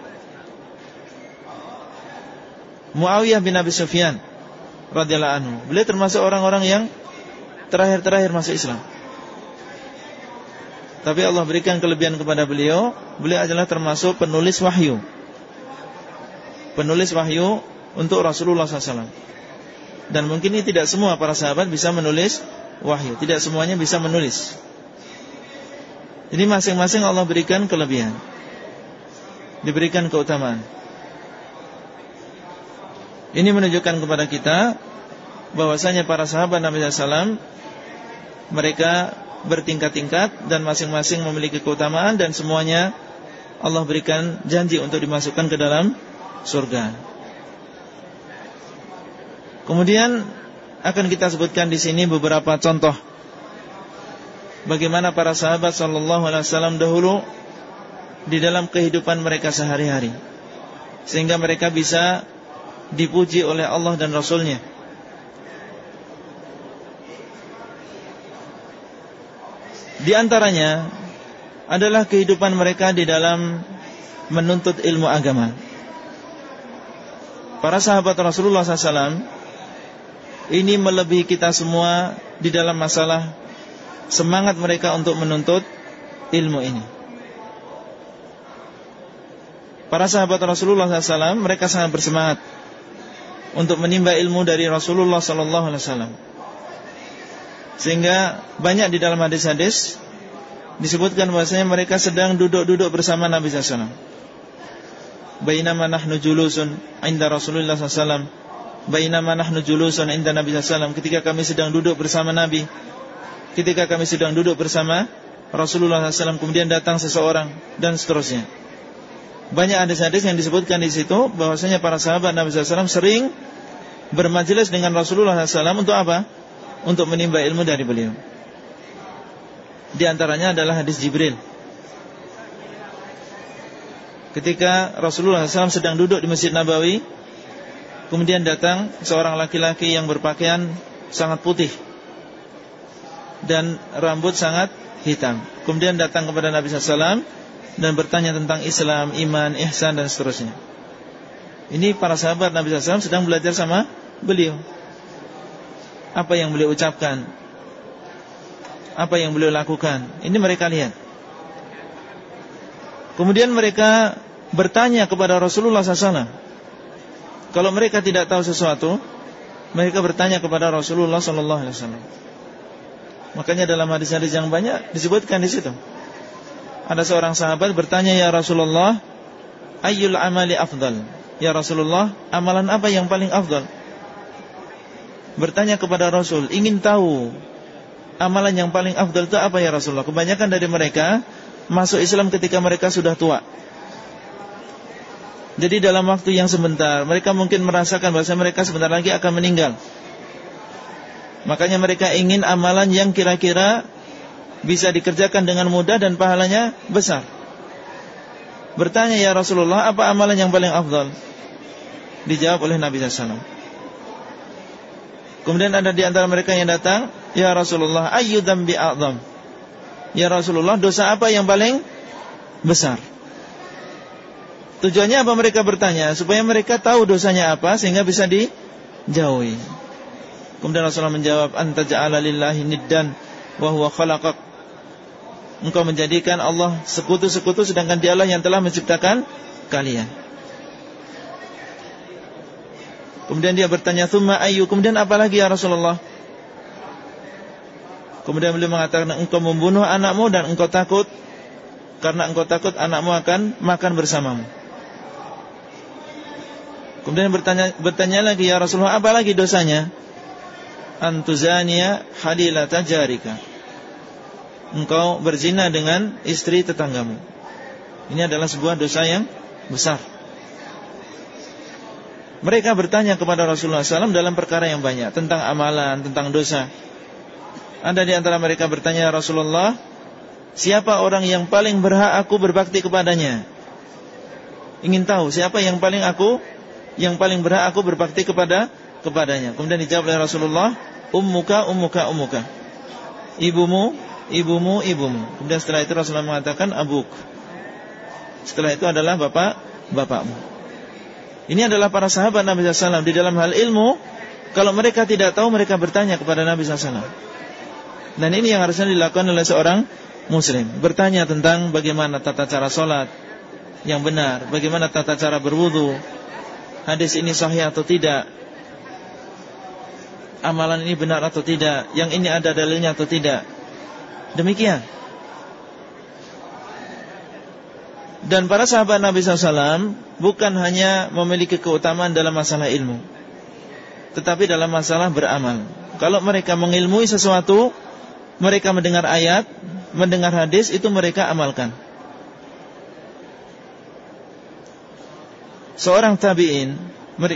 Muawiyah bin Abi Sufyan radhiyallahu anhu. Beliau termasuk orang-orang yang terakhir-terakhir masuk Islam. Tapi Allah berikan kelebihan kepada beliau Beliau adalah termasuk penulis wahyu Penulis wahyu untuk Rasulullah SAW Dan mungkin ini tidak semua para sahabat bisa menulis wahyu. Tidak semuanya bisa menulis. Jadi masing-masing Allah berikan kelebihan. Diberikan keutamaan. Ini menunjukkan kepada kita bahwasanya para sahabat Nabi SAW mereka bertingkat-tingkat dan masing-masing memiliki keutamaan dan semuanya Allah berikan janji untuk dimasukkan ke dalam surga. Kemudian akan kita sebutkan di sini beberapa contoh bagaimana para sahabat sallallahu alaihi wasallam dahulu di dalam kehidupan mereka sehari-hari sehingga mereka bisa dipuji oleh Allah dan Rasulnya Di antaranya adalah kehidupan mereka di dalam menuntut ilmu agama. Para sahabat Rasulullah SAW ini melebihi kita semua di dalam masalah semangat mereka untuk menuntut ilmu ini. para sahabat Rasulullah SAW mereka sangat bersemangat untuk menimba ilmu dari Rasulullah SAW. Sehingga banyak di dalam hadis-hadis disebutkan bahwasanya mereka sedang duduk-duduk bersama Nabi SAW. Bainama nahnu julusun inda Rasulullah SAW Bainama nahnu julusun inda Nabi SAW Ketika kami sedang duduk bersama Nabi Ketika kami sedang duduk bersama Rasulullah SAW Kemudian datang seseorang Dan seterusnya. Banyak hadis-hadis yang disebutkan di situ bahwasanya para sahabat Nabi SAW sering Bermajelis dengan Rasulullah SAW Untuk apa? Untuk menimba ilmu dari beliau. Di antaranya adalah hadis Jibril ketika Rasulullah SAW sedang duduk di Masjid Nabawi Kemudian datang seorang laki-laki yang berpakaian sangat putih Dan rambut sangat hitam. Kemudian datang kepada Nabi SAW Dan bertanya tentang Islam, iman, ihsan dan seterusnya. Ini para sahabat Nabi SAW sedang belajar sama beliau. Apa yang beliau ucapkan? Apa yang beliau lakukan? Ini mereka lihat. Kemudian mereka bertanya kepada Rasulullah SAW. Kalau mereka tidak tahu sesuatu, mereka bertanya kepada Rasulullah SAW. Makanya dalam hadis-hadis yang banyak disebutkan di situ. Ada seorang sahabat bertanya, Ya Rasulullah, Ayyul amali afdal? Ya Rasulullah, amalan apa yang paling afdal? Bertanya kepada Rasul, ingin tahu amalan yang paling afdal itu apa ya Rasulullah? Kebanyakan dari mereka masuk Islam ketika mereka sudah tua. Jadi dalam waktu yang sebentar Mereka mungkin merasakan bahwa mereka sebentar lagi akan meninggal. Makanya mereka ingin amalan yang kira-kira Bisa dikerjakan dengan mudah dan pahalanya besar. Bertanya ya Rasulullah Apa amalan yang paling afdal? Dijawab oleh Nabi SAW Kemudian ada di antara mereka yang datang Ya Rasulullah ayyudam bi'adham Ya Rasulullah, dosa apa yang paling besar? Tujuannya apa mereka bertanya? Supaya mereka tahu dosanya apa sehingga bisa dijauhi. Kemudian Rasulullah menjawab, "Anta ja'ala lillahi niddan wa huwa khalaqak." Engkau menjadikan Allah sekutu-sekutu sedangkan Dialah yang telah menciptakan kalian. Kemudian dia bertanya, "Tsumma ayyu?" Kemudian apa lagi ya Rasulullah? Kemudian beliau mengatakan engkau membunuh anakmu dan engkau takut karena engkau takut anakmu akan makan bersamamu. Kemudian bertanya bertanya lagi ya Rasulullah apa lagi dosanya? Antuzania halilata jarika. Engkau berzina dengan istri tetanggamu. Ini adalah sebuah dosa yang besar. Mereka bertanya kepada Rasulullah SAW dalam perkara yang banyak tentang amalan, tentang dosa. Ada di antara mereka bertanya ya Rasulullah Siapa orang yang paling berhak aku berbakti kepadanya Ingin tahu siapa yang paling aku Yang paling berhak aku berbakti kepada kepadanya. Kemudian dijawab oleh Rasulullah Ummuka, ummuka, ummuka. Ibumu, ibumu, ibumu. Kemudian setelah itu Rasulullah mengatakan Abuk. Setelah itu adalah bapak, bapakmu. Ini adalah para sahabat Nabi SAW Di dalam hal ilmu Kalau mereka tidak tahu mereka bertanya kepada Nabi SAW dan ini yang harusnya dilakukan oleh seorang muslim. Bertanya tentang bagaimana tata cara sholat Yang benar Bagaimana tata cara berwudu Hadis ini sahih atau tidak? Amalan ini benar atau tidak? Yang ini ada dalilnya atau tidak? Demikian. Dan para sahabat Nabi SAW Bukan hanya memiliki keutamaan dalam masalah ilmu Tetapi dalam masalah beramal. Kalau mereka mengilmui sesuatu mereka mendengar ayat, mendengar hadis itu mereka amalkan. Seorang tabi'in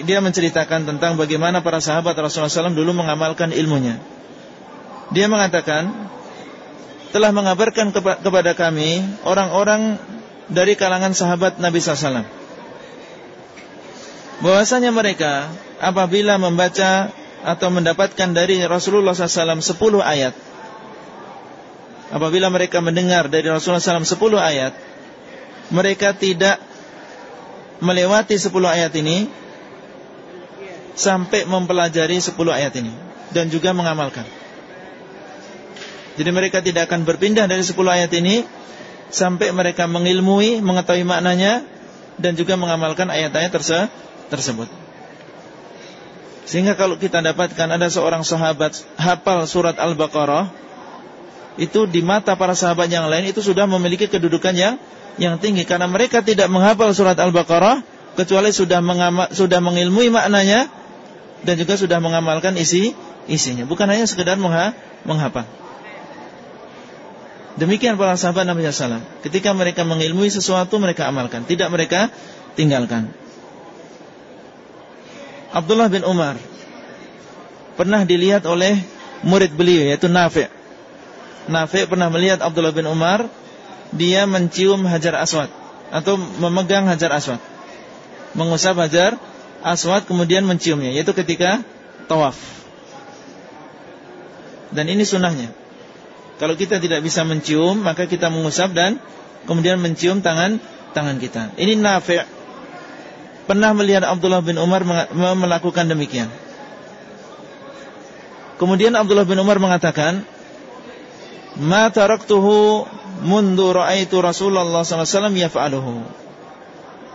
dia menceritakan tentang bagaimana para sahabat Rasulullah SAW dulu mengamalkan ilmunya. Dia mengatakan telah mengabarkan kepada kami orang-orang dari kalangan sahabat Nabi SAW bahwasanya mereka apabila membaca atau mendapatkan dari Rasulullah SAW 10 ayat apabila mereka mendengar dari Rasulullah SAW 10 ayat mereka tidak melewati 10 ayat ini sampai mempelajari 10 ayat ini dan juga mengamalkan jadi mereka tidak akan berpindah dari 10 ayat ini sampai mereka mengilmui, mengetahui maknanya dan juga mengamalkan ayat-ayat terse tersebut. Sehingga kalau kita dapatkan ada seorang sahabat hafal surat Al-Baqarah, itu di mata para sahabat yang lain itu sudah memiliki kedudukan yang yang tinggi. Karena mereka tidak menghafal surat Al-Baqarah kecuali sudah mengamal, sudah mengilmui maknanya dan juga sudah mengamalkan isi isinya, bukan hanya sekedar mengha, menghafal. Demikian para sahabat Nabi SAW Ketika mereka mengilmui sesuatu mereka amalkan. Tidak mereka tinggalkan. Abdullah bin Umar Pernah dilihat oleh murid beliau yaitu Nafi' Nafi' pernah melihat Abdullah bin Umar Dia mencium hajar aswad Atau memegang hajar aswad Mengusap hajar aswad kemudian menciumnya Yaitu ketika tawaf Dan ini sunnahnya kalau kita tidak bisa mencium, maka kita mengusap dan kemudian mencium tangan tangan kita. Ini Nafi' pernah melihat Abdullah bin Umar melakukan demikian. Kemudian Abdullah bin Umar mengatakan, "Ma taraktuhu mundu ra'aitu Rasulullah SAW yaf'aluhu."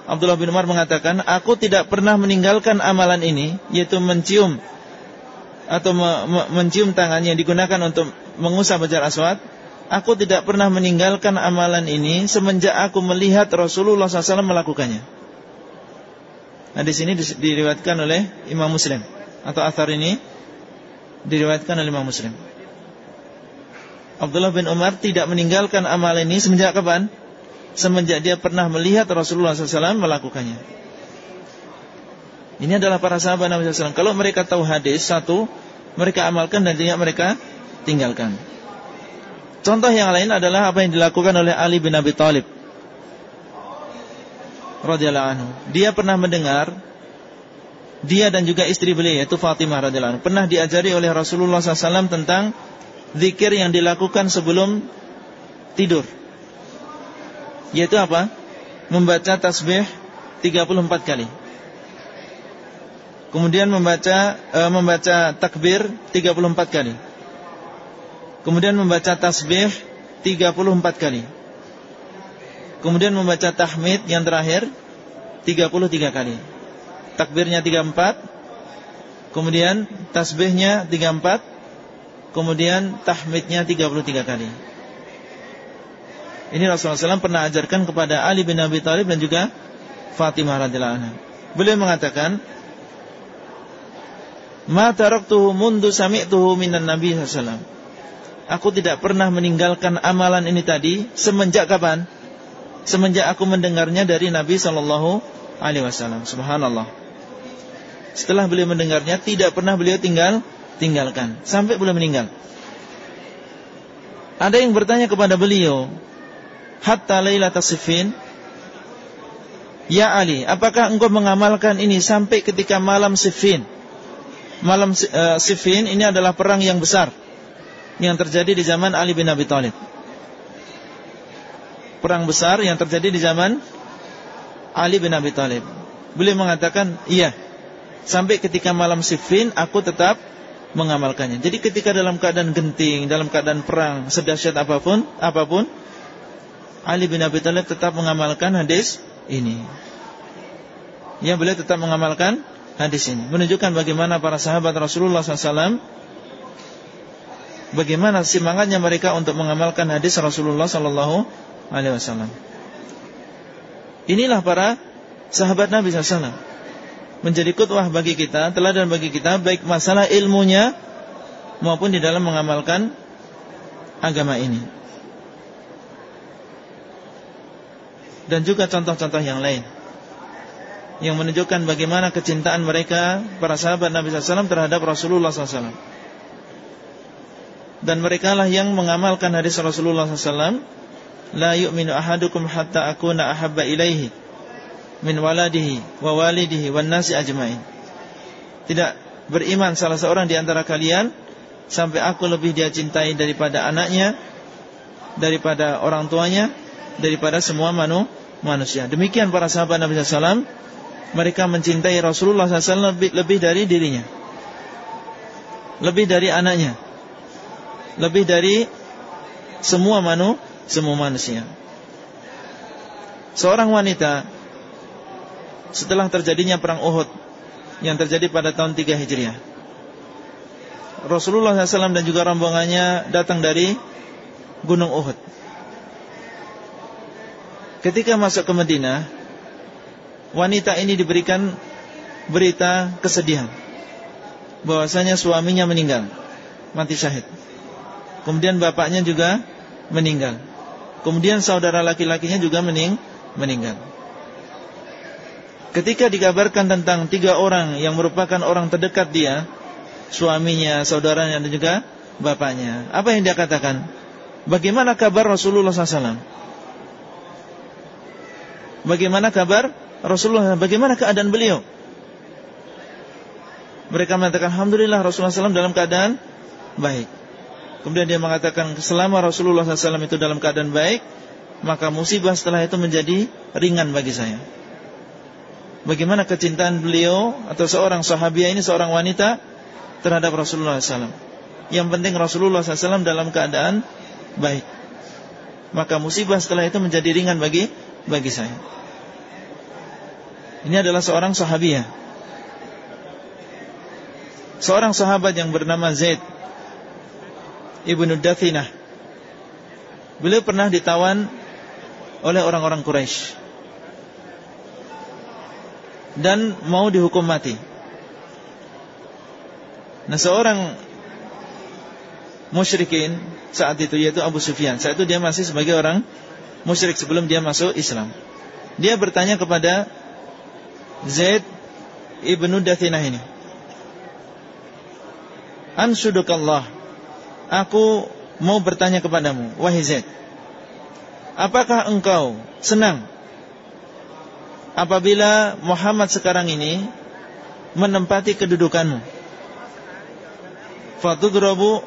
Abdullah bin Umar mengatakan, "Aku tidak pernah meninggalkan amalan ini, yaitu mencium atau mencium tangan yang digunakan untuk mengusap hajar aswad. Aku tidak pernah meninggalkan amalan ini Semenjak aku melihat Rasulullah SAW melakukannya. Nah di sini diriwayatkan oleh Imam Muslim Atau athar ini Diriwayatkan oleh Imam Muslim Abdullah bin Umar tidak meninggalkan amal ini Semenjak kapan? Semenjak dia pernah melihat Rasulullah SAW melakukannya Ini adalah para sahabat Nabi SAW Kalau mereka tahu hadis Satu, mereka amalkan dan tidak mereka tinggalkan. Contoh yang lain adalah apa yang dilakukan oleh Ali bin Abi Thalib radhiyallahu anhu. Dia pernah mendengar dia dan juga istri beliau yaitu Fatimah radhiyallahu anhu pernah diajari oleh Rasulullah SAW tentang zikir yang dilakukan sebelum tidur. Yaitu apa? Membaca tasbih 34 kali. Kemudian membaca e, membaca takbir 34 kali. Kemudian membaca tasbih 34 kali Kemudian membaca tahmid yang terakhir 33 kali Takbirnya 34 Kemudian tasbihnya 34 Kemudian tahmidnya 33 kali Ini Rasulullah SAW pernah ajarkan kepada Ali bin Abi Thalib dan juga Fatimah radhiyallahu anha. Beliau mengatakan, "Ma taraktuhu mundu sami'tuhu minan Nabi wasallam." Aku tidak pernah meninggalkan amalan ini tadi Semenjak kapan? Semenjak aku mendengarnya dari Nabi Sallallahu Alaihi Wasallam Subhanallah Setelah beliau mendengarnya Tidak pernah beliau tinggal Tinggalkan Sampai beliau meninggal Ada yang bertanya kepada beliau Hatta Layla Tasifin Ya Ali Apakah engkau mengamalkan ini Sampai ketika malam Sifin Malam uh, Sifin ini adalah perang yang besar yang terjadi di zaman Ali bin Abi Thalib. Perang besar yang terjadi di zaman Ali bin Abi Thalib. Beliau mengatakan, "Iya. Sampai ketika malam Siffin aku tetap mengamalkannya." Jadi ketika dalam keadaan genting, dalam keadaan perang, sedahsyat apa pun, apa pun, Ali bin Abi Thalib tetap mengamalkan hadis ini. Ya, beliau tetap mengamalkan hadis ini. Menunjukkan bagaimana para sahabat Rasulullah SAW bagaimana semangatnya mereka untuk mengamalkan hadis Rasulullah sallallahu alaihi wasallam. Inilah para sahabat Nabi sallallahu menjadi kutwah bagi kita, teladan bagi kita baik masalah ilmunya maupun di dalam mengamalkan agama ini. Dan juga contoh-contoh yang lain yang menunjukkan bagaimana kecintaan mereka para sahabat Nabi SAW terhadap Rasulullah SAW dan mereka lah yang mengamalkan hadis Rasulullah SAW la yu'minu ahadukum hatta akuna ahabba ilaihi min waladihi wa walidihi wan nasi ajmain tidak beriman salah seorang di antara kalian sampai aku lebih dia cintai daripada anaknya daripada orang tuanya daripada semua manu, manusia demikian para sahabat Nabi SAW mereka mencintai Rasulullah SAW lebih, lebih dari dirinya lebih dari anaknya lebih dari semua manu, semua manusia. Seorang wanita setelah terjadinya perang Uhud yang terjadi pada tahun 3 Hijriah. Rasulullah SAW dan juga rombongannya datang dari Gunung Uhud. Ketika masuk ke Madinah, wanita ini diberikan berita kesedihan bahwasanya suaminya meninggal, mati syahid. Kemudian bapaknya juga meninggal. Kemudian saudara laki-lakinya juga mening meninggal. Ketika dikabarkan tentang tiga orang yang merupakan orang terdekat dia, suaminya, saudaranya dan juga bapaknya, apa yang dia katakan? Bagaimana kabar Rasulullah SAW? Bagaimana kabar Rasulullah? Bagaimana keadaan beliau? Mereka mengatakan Alhamdulillah Rasulullah SAW dalam keadaan baik Kemudian dia mengatakan Selama Rasulullah SAW itu dalam keadaan baik Maka musibah setelah itu menjadi ringan bagi saya Bagaimana kecintaan beliau Atau seorang sahabiah ini Seorang wanita terhadap Rasulullah SAW Yang penting Rasulullah SAW dalam keadaan baik. Maka musibah setelah itu menjadi ringan bagi bagi saya. Ini adalah seorang sahabiah. Seorang sahabat yang bernama Zaid Ibnu Dathinah. Beliau pernah ditawan oleh orang-orang Quraisy dan mau dihukum mati. Nah, seorang musyrikin saat itu yaitu Abu Sufyan. Saat itu dia masih sebagai orang musyrik sebelum dia masuk Islam. Dia bertanya kepada Zaid ibnu Dathinah ini. Ansudukallah Aku mau bertanya kepadamu Wahai Zaid Apakah engkau senang Apabila Muhammad sekarang ini Menempati kedudukanmu Fatudrabu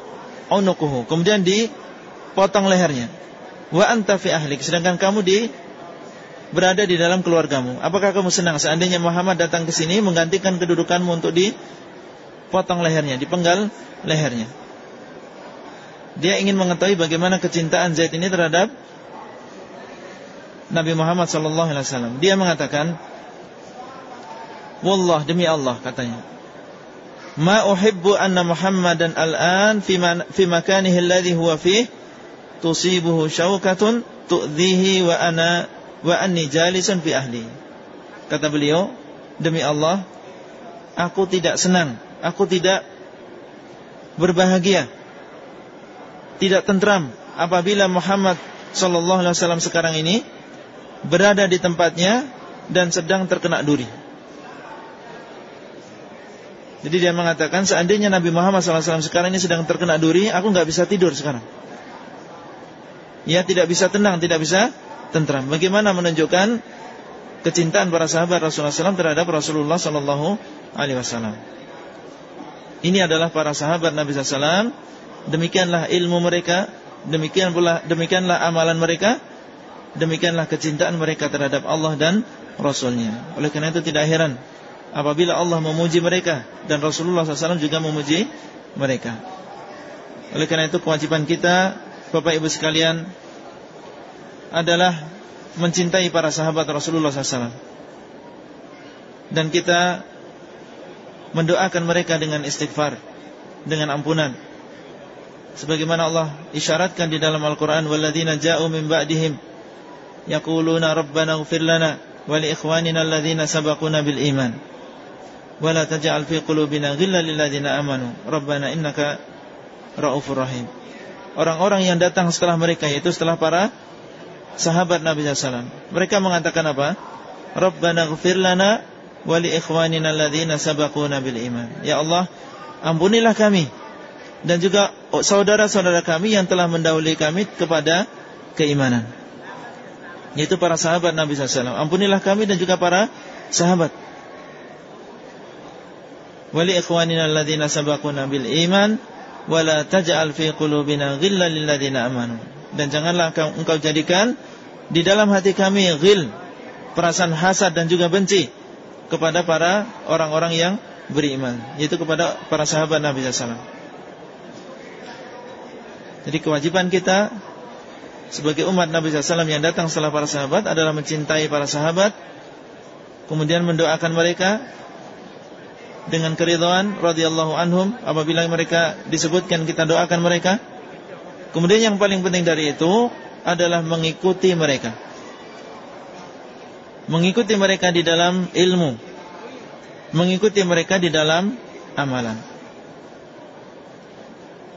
unukuhu Kemudian dipotong lehernya Wa anta fi ahlik Sedangkan kamu di Berada di dalam keluargamu Apakah kamu senang Seandainya Muhammad datang ke sini Menggantikan kedudukanmu untuk di potong lehernya, dipenggal lehernya. Dia ingin mengetahui bagaimana kecintaan Zaid ini terhadap Nabi Muhammad sallallahu alaihi wasallam. Dia mengatakan, "Wallah demi Allah," katanya. "Ma uhibbu anna Muhammadan al-an fi fi makanihi alladhi huwa fih tusibuhu syaukatun tu'dhihi wa ana wa anni jalisun fi ahli." Kata beliau, "Demi Allah, aku tidak senang aku tidak berbahagia, tidak tentram apabila Muhammad sallallahu alaihi wasallam sekarang ini berada di tempatnya dan sedang terkena duri. Jadi dia mengatakan seandainya Nabi Muhammad SAW sekarang ini sedang terkena duri, aku nggak bisa tidur sekarang. Ya tidak bisa tenang, tidak bisa tentram. Bagaimana menunjukkan kecintaan para sahabat Rasulullah SAW terhadap Rasulullah SAW? Alaihi Wasallam. Ini adalah para sahabat Nabi SAW Demikianlah ilmu mereka Demikian pula, demikianlah amalan mereka Demikianlah kecintaan mereka terhadap Allah dan Rasulnya. Oleh karena itu tidak heran Apabila Allah memuji mereka Dan Rasulullah SAW juga memuji mereka. Oleh karena itu kewajiban kita Bapak ibu sekalian Adalah Mencintai para sahabat Rasulullah SAW Dan kita mendoakan mereka dengan istighfar, dengan ampunan. Sebagaimana Allah isyaratkan di dalam Al-Qur'an walladzina ja'u min ba'dihim li ikhwanina alladzina sabaquna bil iman wa la taj'al fi qulubina ghillan lil ladzina amanu rabbana innaka raufur rahim. Orang-orang yang datang setelah mereka yaitu setelah para sahabat Nabi sallallahu Mereka mengatakan apa? Rabbana ighfir lana wali ikhwanina alladzina sabaquna bil iman. Ya Allah, ampunilah kami dan juga saudara-saudara kami yang telah mendahului kami kepada keimanan. Yaitu para sahabat Nabi SAW Ampunilah kami dan juga para sahabat. Wali ikhwanina alladzina sabaquna bil iman Wala taj'al fi qulubina ghillan lilladzina amanu. Dan janganlah engkau jadikan Di dalam hati kami ghil Perasaan hasad dan juga benci kepada para orang-orang yang beriman yaitu kepada para sahabat Nabi SAW jadi kewajiban kita sebagai umat Nabi SAW yang datang setelah para sahabat adalah mencintai para sahabat kemudian mendoakan mereka dengan keridhaan radhiyallahu anhum apabila mereka disebutkan kita doakan mereka. Kemudian yang paling penting dari itu adalah mengikuti mereka. Mengikuti mereka di dalam ilmu. Mengikuti mereka di dalam amalan.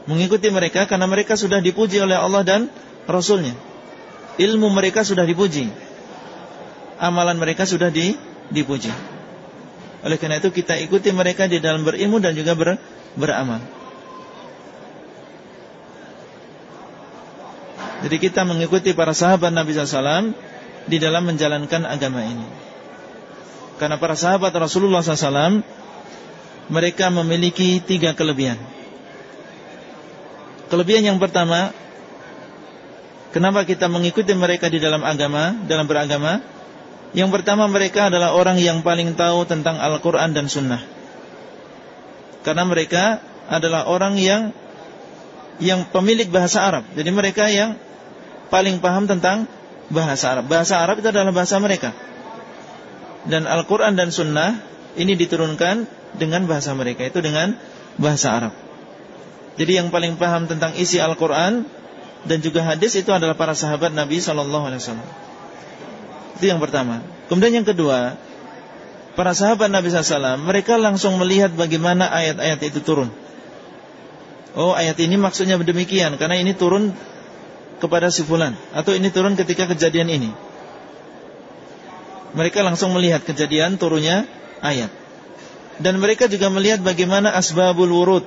Mengikuti mereka karena mereka sudah dipuji oleh Allah dan Rasulnya. Ilmu mereka sudah dipuji. Amalan mereka sudah dipuji. Oleh karena itu kita ikuti mereka di dalam berilmu dan juga ber, beramal. Jadi kita mengikuti para sahabat Nabi SAW di dalam menjalankan agama ini. Karena para sahabat Rasulullah SAW mereka memiliki tiga kelebihan. Kelebihan yang pertama, kenapa kita mengikuti mereka di dalam agama, dalam beragama? Yang pertama mereka adalah orang yang paling tahu tentang Al-Quran dan Sunnah. Karena mereka adalah orang yang Yang pemilik bahasa Arab. Jadi mereka yang paling paham tentang bahasa Arab. Bahasa Arab itu adalah bahasa mereka. Dan Al-Quran dan Sunnah Ini diturunkan dengan bahasa mereka. Itu dengan bahasa Arab. Jadi yang paling paham tentang isi Al-Quran Dan juga hadis itu adalah para sahabat Nabi SAW itu yang pertama. Kemudian yang kedua, para sahabat Nabi SAW, mereka langsung melihat bagaimana ayat-ayat itu turun. Oh ayat ini maksudnya demikian, karena ini turun kepada si fulan, atau ini turun ketika kejadian ini. Mereka langsung melihat kejadian turunnya ayat. Dan mereka juga melihat bagaimana asbabul wurud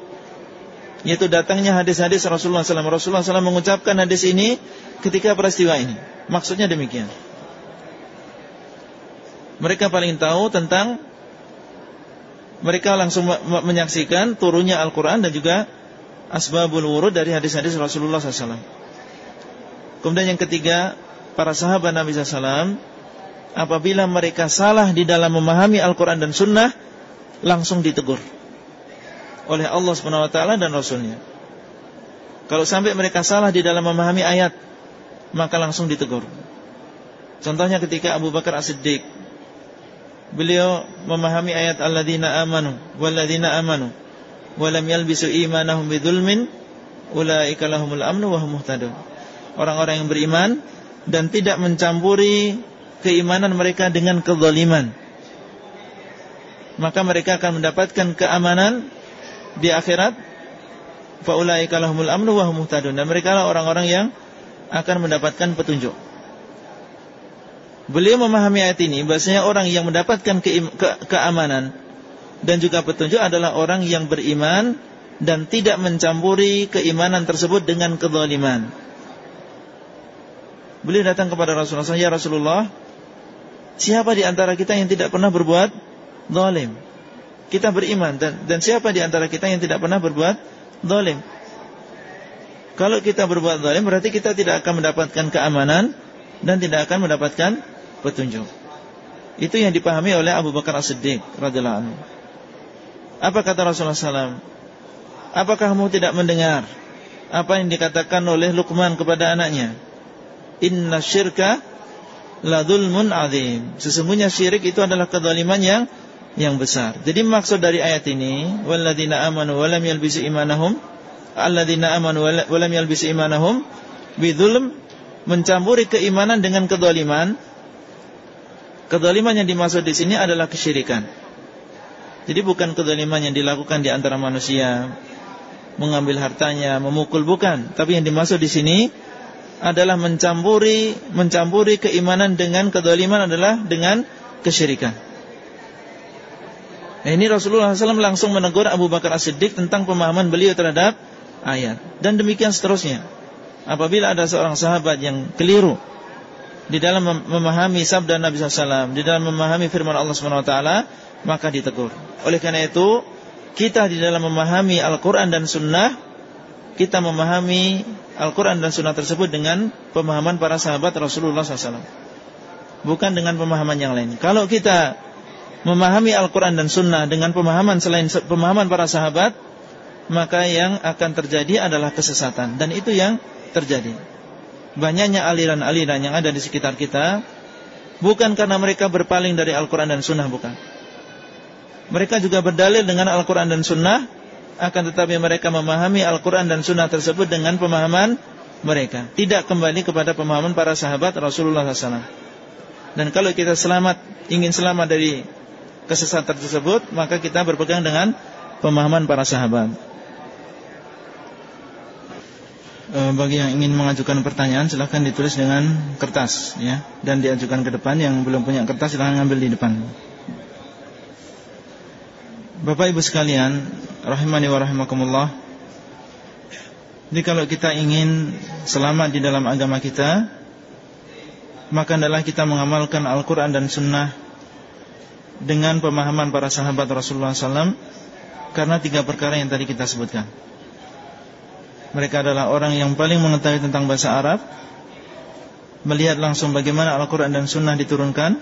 yaitu datangnya hadis-hadis Rasulullah SAW. Rasulullah SAW mengucapkan hadis ini ketika peristiwa ini. Maksudnya demikian. Mereka paling tahu tentang mereka langsung menyaksikan turunnya Al-Quran dan juga asbabul wurud dari hadis-hadis Rasulullah SAW. Kemudian yang ketiga, para sahabat Nabi SAW, apabila mereka salah di dalam memahami Al-Quran dan Sunnah, langsung ditegur oleh Allah SWT dan Rasulnya. Kalau sampai mereka salah di dalam memahami ayat, maka langsung ditegur. Contohnya ketika Abu Bakar As-Siddiq beliau memahami ayat alladzina amanu walladzina amanu wa lam yalbisu imanahum bidzulmin ulaika lahumul amnu wa hum muhtadun. Orang-orang yang beriman dan tidak mencampuri keimanan mereka dengan kezaliman. Maka mereka akan mendapatkan keamanan di akhirat. Fa ulaika lahumul amnu wa muhtadun. Dan mereka lah orang-orang yang akan mendapatkan petunjuk. Beliau memahami ayat ini bahasanya orang yang mendapatkan ke ke keamanan dan juga petunjuk adalah orang yang beriman dan tidak mencampuri keimanan tersebut dengan kezaliman. Beliau datang kepada Rasulullah "Ya Rasulullah, siapa di antara kita yang tidak pernah berbuat zalim?" Kita beriman dan dan siapa di antara kita yang tidak pernah berbuat zalim? Kalau kita berbuat zalim berarti kita tidak akan mendapatkan keamanan dan tidak akan mendapatkan petunjuk. Itu yang dipahami oleh Abu Bakar As-Siddiq radhiyallahu anhu. Apa kata Rasulullah SAW? Apakah kamu tidak mendengar apa yang dikatakan oleh Luqman kepada anaknya? Inna syirka la dzulmun azim. Sesungguhnya syirik itu adalah kezaliman yang yang besar. Jadi maksud dari ayat ini, walladzina amanu wa lam yalbisu imanahum, alladzina amanu wa lam yalbisu imanahum bidzulm mencampuri keimanan dengan kezaliman Kezaliman yang dimaksud di sini adalah kesyirikan. Jadi bukan kezaliman yang dilakukan di antara manusia, mengambil hartanya, memukul bukan, tapi yang dimaksud di sini adalah mencampuri mencampuri keimanan dengan kezaliman adalah dengan kesyirikan. Nah, ini Rasulullah SAW langsung menegur Abu Bakar As-Siddiq tentang pemahaman beliau terhadap ayat dan demikian seterusnya. Apabila ada seorang sahabat yang keliru di dalam memahami sabda Nabi SAW, di dalam memahami firman Allah SWT, maka ditegur. Oleh karena itu, kita di dalam memahami Al-Quran dan Sunnah, kita memahami Al-Quran dan Sunnah tersebut dengan pemahaman para sahabat Rasulullah SAW. Bukan dengan pemahaman yang lain. Kalau kita memahami Al-Quran dan Sunnah dengan pemahaman selain pemahaman para sahabat, maka yang akan terjadi adalah kesesatan. Dan itu yang terjadi banyaknya aliran-aliran yang ada di sekitar kita Bukan karena mereka berpaling dari Al-Quran dan Sunnah, bukan. Mereka juga berdalil dengan Al-Quran dan Sunnah, akan tetapi mereka memahami Al-Quran dan Sunnah tersebut dengan pemahaman mereka. Tidak kembali kepada pemahaman para sahabat Rasulullah SAW. Dan kalau kita selamat, ingin selamat dari kesesatan tersebut, maka kita berpegang dengan pemahaman para sahabat. E, bagi yang ingin mengajukan pertanyaan silahkan ditulis dengan kertas ya dan diajukan ke depan yang belum punya kertas silahkan ngambil di depan. Bapak Ibu sekalian, rahimani wa rahimakumullah. Jadi kalau kita ingin selamat di dalam agama kita, maka adalah kita mengamalkan Al-Qur'an dan Sunnah dengan pemahaman para sahabat Rasulullah SAW karena tiga perkara yang tadi kita sebutkan. Mereka adalah orang yang paling mengetahui tentang bahasa Arab, melihat langsung bagaimana Al-Quran dan Sunnah diturunkan,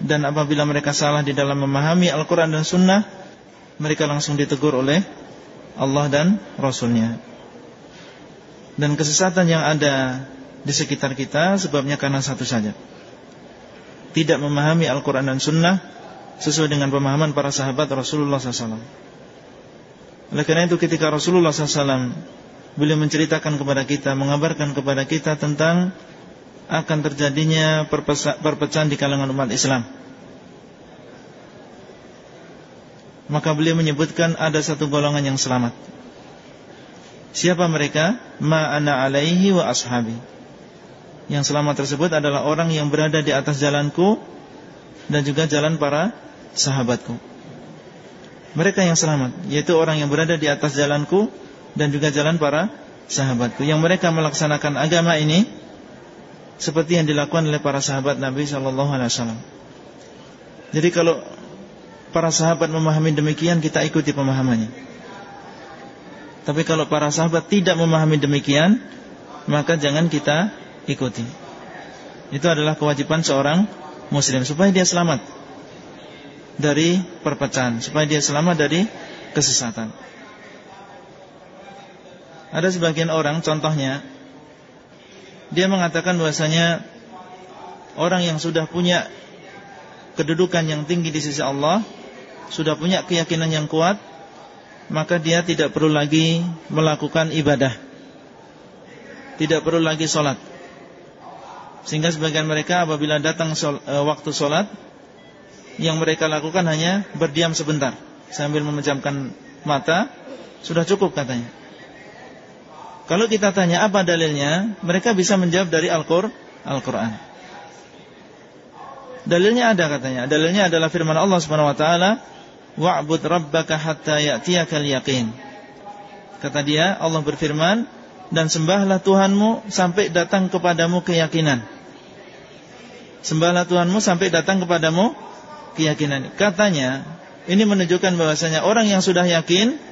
dan apabila mereka salah di dalam memahami Al-Quran dan Sunnah, mereka langsung ditegur oleh Allah dan Rasulnya. Dan kesesatan yang ada di sekitar kita sebabnya karena satu saja tidak memahami Al-Quran dan Sunnah sesuai dengan pemahaman para sahabat Rasulullah SAW. Oleh karena itu ketika Rasulullah SAW beliau menceritakan kepada kita, mengabarkan kepada kita tentang akan terjadinya perpecahan di kalangan umat Islam. Maka beliau menyebutkan ada satu golongan yang selamat. Siapa mereka? Ma'ana alaihi wa ashabi yang selamat tersebut adalah orang yang berada di atas jalanku dan juga jalan para sahabatku. Mereka yang selamat yaitu orang yang berada di atas jalanku dan juga jalan para sahabatku yang mereka melaksanakan agama ini seperti yang dilakukan oleh para sahabat Nabi sallallahu alaihi wasallam. Jadi kalau para sahabat memahami demikian kita ikuti pemahamannya. Tapi kalau para sahabat tidak memahami demikian, maka jangan kita ikuti. Itu adalah kewajiban seorang muslim supaya dia selamat dari perpecahan, supaya dia selamat dari kesesatan. Ada sebagian orang contohnya dia mengatakan bahwasanya orang yang sudah punya kedudukan yang tinggi di sisi Allah, sudah punya keyakinan yang kuat, maka dia tidak perlu lagi melakukan ibadah. Tidak perlu lagi sholat sehingga sebagian mereka apabila datang sol, e, waktu sholat Yang mereka lakukan hanya berdiam sebentar Sambil memejamkan mata Sudah cukup katanya. Kalau kita tanya apa dalilnya Mereka bisa menjawab dari Al-Quran. Al Dalilnya ada katanya. Dalilnya adalah firman Allah ta'ala Wa'bud rabbaka hatta ya'tiyakal yaqin. Kata dia Allah berfirman Dan sembahlah Tuhanmu Sampai datang kepadamu keyakinan Sembahlah Tuhanmu sampai datang kepadamu keyakinan. Katanya, ini menunjukkan bahwasanya orang yang sudah yakin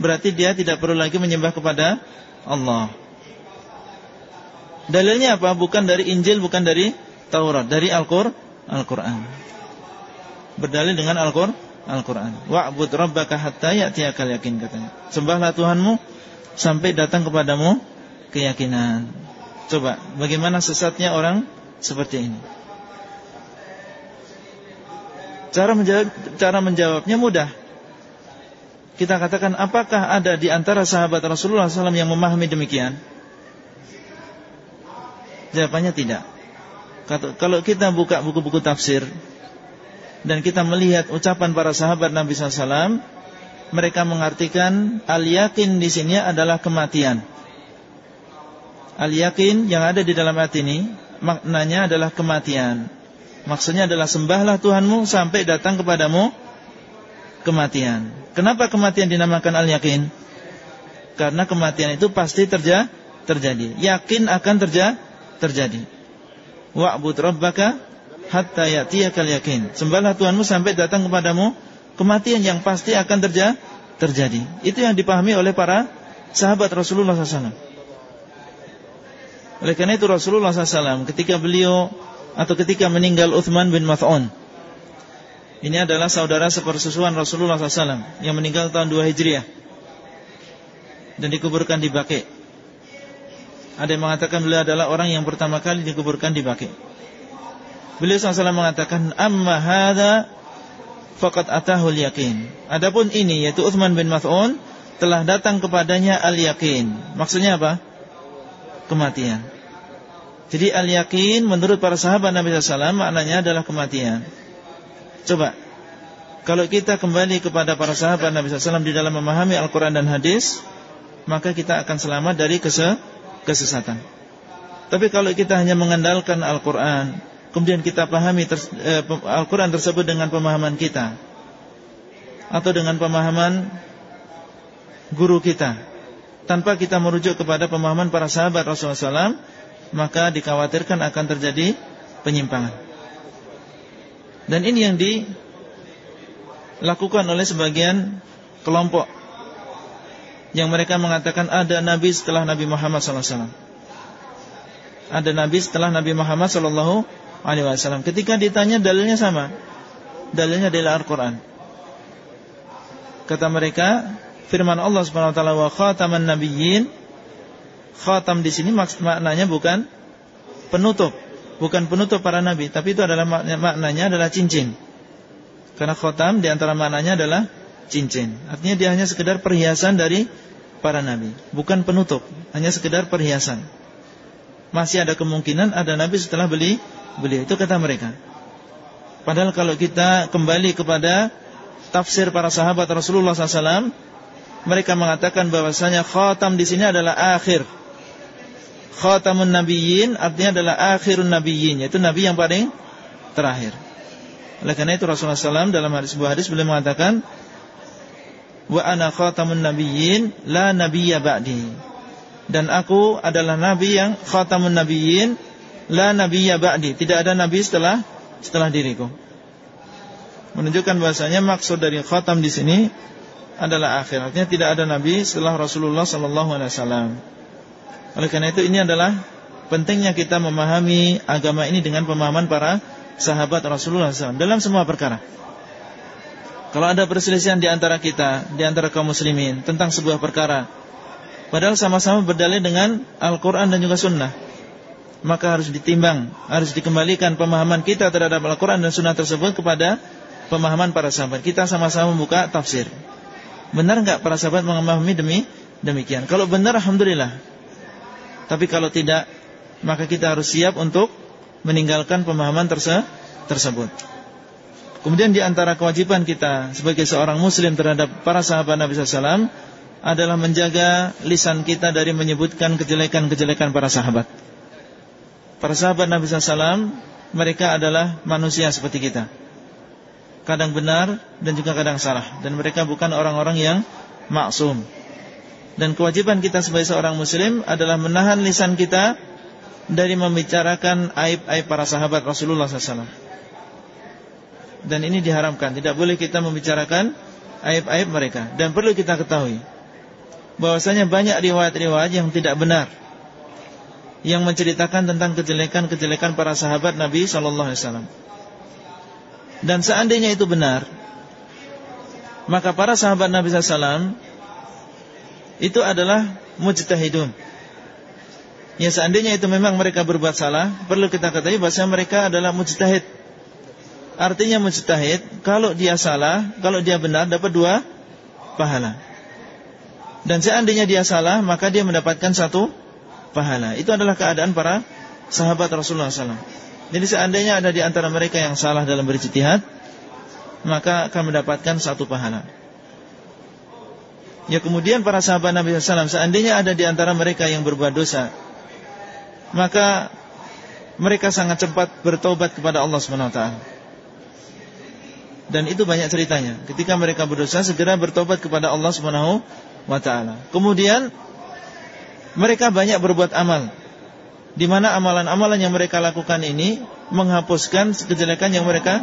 berarti dia tidak perlu lagi menyembah kepada Allah. Dalilnya apa? Bukan dari Injil, bukan dari Taurat, dari Al-Qur'an. Berdalil dengan Al-Qur'an. Al-Qur'an. Wa'bud rabbaka hatta ya'tiyakal yakin katanya. Sembahlah Tuhanmu sampai datang kepadamu keyakinan. Coba, bagaimana sesatnya orang seperti ini? Cara menjawab, cara menjawabnya mudah. Kita katakan apakah ada di antara sahabat Rasulullah SAW yang memahami demikian? Jawabannya tidak. Kalau kita buka buku-buku tafsir dan kita melihat ucapan para sahabat Nabi SAW, mereka mengartikan al yakin di sini adalah kematian. Al yakin yang ada di dalam hati ini maknanya adalah kematian. Maksudnya adalah sembahlah Tuhanmu sampai datang kepadamu kematian. Kenapa kematian dinamakan al-yakin? Karena kematian itu pasti terja terjadi. Yakin akan terja terjadi. Wa'bud rabbaka hatta ya'tiyakal yakin. Sembahlah Tuhanmu sampai datang kepadamu kematian yang pasti akan terja terjadi. Itu yang dipahami oleh para sahabat Rasulullah SAW. Oleh karena itu Rasulullah SAW ketika beliau atau ketika meninggal Uthman bin Math'un. Ini adalah saudara sepersusuan Rasulullah SAW yang meninggal tahun 2 Hijriah dan dikuburkan di Baqi. Ada yang mengatakan beliau adalah orang yang pertama kali dikuburkan di Baqi. Beliau SAW mengatakan amma hadza faqad atahul yakin. Adapun ini yaitu Uthman bin Mas'ud telah datang kepadanya al-yakin. Maksudnya apa? Kematian. Jadi al-yakin menurut para sahabat Nabi SAW maknanya adalah kematian. Coba kalau kita kembali kepada para sahabat Nabi SAW di dalam memahami Al-Quran dan hadis, maka kita akan selamat dari kesesatan. Tapi kalau kita hanya mengandalkan Al-Quran, kemudian kita pahami eh, Al-Quran tersebut dengan pemahaman kita, atau dengan pemahaman guru kita, tanpa kita merujuk kepada pemahaman para sahabat Rasulullah SAW, maka dikhawatirkan akan terjadi penyimpangan. Dan ini yang di dilakukan oleh sebagian kelompok yang mereka mengatakan ada nabi setelah Nabi Muhammad SAW. Ada nabi setelah Nabi Muhammad SAW. Ketika ditanya dalilnya sama, dalilnya adalah Al-Quran. Kata mereka, firman Allah Subhanahu Wa Taala wa khataman nabiyyin. Khatam di sini maknanya bukan penutup, bukan penutup para nabi, tapi itu adalah maknanya adalah cincin. Karena khotam di antara maknanya adalah cincin. Artinya dia hanya sekedar perhiasan dari para nabi, bukan penutup, hanya sekedar perhiasan. Masih ada kemungkinan ada nabi setelah beli beli itu kata mereka. Padahal kalau kita kembali kepada tafsir para sahabat Rasulullah SAW, mereka mengatakan bahwasanya khatam di sini adalah akhir. Khatamun nabiyyin artinya adalah akhirun nabiyyin, yaitu nabi yang paling terakhir. Oleh karena itu Rasulullah SAW dalam hadis sebuah hadis beliau mengatakan wa ana khatamun nabiyyin la nabiyya ba'di. Dan aku adalah nabi yang khatamun nabiyyin la nabiyya ba'di. Tidak ada nabi setelah setelah diriku. Menunjukkan bahasanya maksud dari khatam di sini adalah akhir. Artinya tidak ada nabi setelah Rasulullah sallallahu alaihi wasallam. Oleh karena itu ini adalah pentingnya kita memahami agama ini dengan pemahaman para sahabat Rasulullah SAW dalam semua perkara. Kalau ada perselisihan di antara kita, di antara kaum muslimin tentang sebuah perkara, padahal sama-sama berdalil dengan Al-Quran dan juga Sunnah, maka harus ditimbang, harus dikembalikan pemahaman kita terhadap Al-Quran dan Sunnah tersebut kepada pemahaman para sahabat. Kita sama-sama membuka tafsir. Benar enggak para sahabat memahami demi demikian? Kalau benar, alhamdulillah. Tapi kalau tidak, maka kita harus siap untuk meninggalkan pemahaman terse tersebut. Kemudian di antara kewajiban kita sebagai seorang muslim terhadap para sahabat Nabi SAW adalah menjaga lisan kita dari menyebutkan kejelekan-kejelekan para sahabat. Para sahabat Nabi SAW mereka adalah manusia seperti kita. Kadang benar dan juga kadang salah dan mereka bukan orang-orang yang maksum. Dan kewajiban kita sebagai seorang muslim adalah menahan lisan kita dari membicarakan aib-aib para sahabat Rasulullah SAW. Dan ini diharamkan, tidak boleh kita membicarakan aib-aib mereka. Dan perlu kita ketahui bahwasanya banyak riwayat-riwayat yang tidak benar yang menceritakan tentang kejelekan-kejelekan para sahabat Nabi Sallallahu Alaihi Wasallam. Dan seandainya itu benar, maka para sahabat Nabi SAW itu adalah mujtahidun. Ya seandainya itu memang mereka berbuat salah Perlu kita ketahui bahasa mereka adalah mujtahid. Artinya mujtahid Kalau dia salah Kalau dia benar dapat dua pahala. Dan seandainya dia salah Maka dia mendapatkan satu pahala. Itu adalah keadaan para sahabat Rasulullah SAW Jadi seandainya ada di antara mereka yang salah dalam berijtihad Maka akan mendapatkan satu pahala Ya kemudian para sahabat Nabi SAW Seandainya ada di antara mereka yang berbuat dosa maka mereka sangat cepat bertobat kepada Allah SWT. Dan itu banyak ceritanya. Ketika mereka berdosa segera bertobat kepada Allah SWT. Kemudian mereka banyak berbuat amal. Di mana amalan-amalan yang mereka lakukan ini menghapuskan kejelekan yang mereka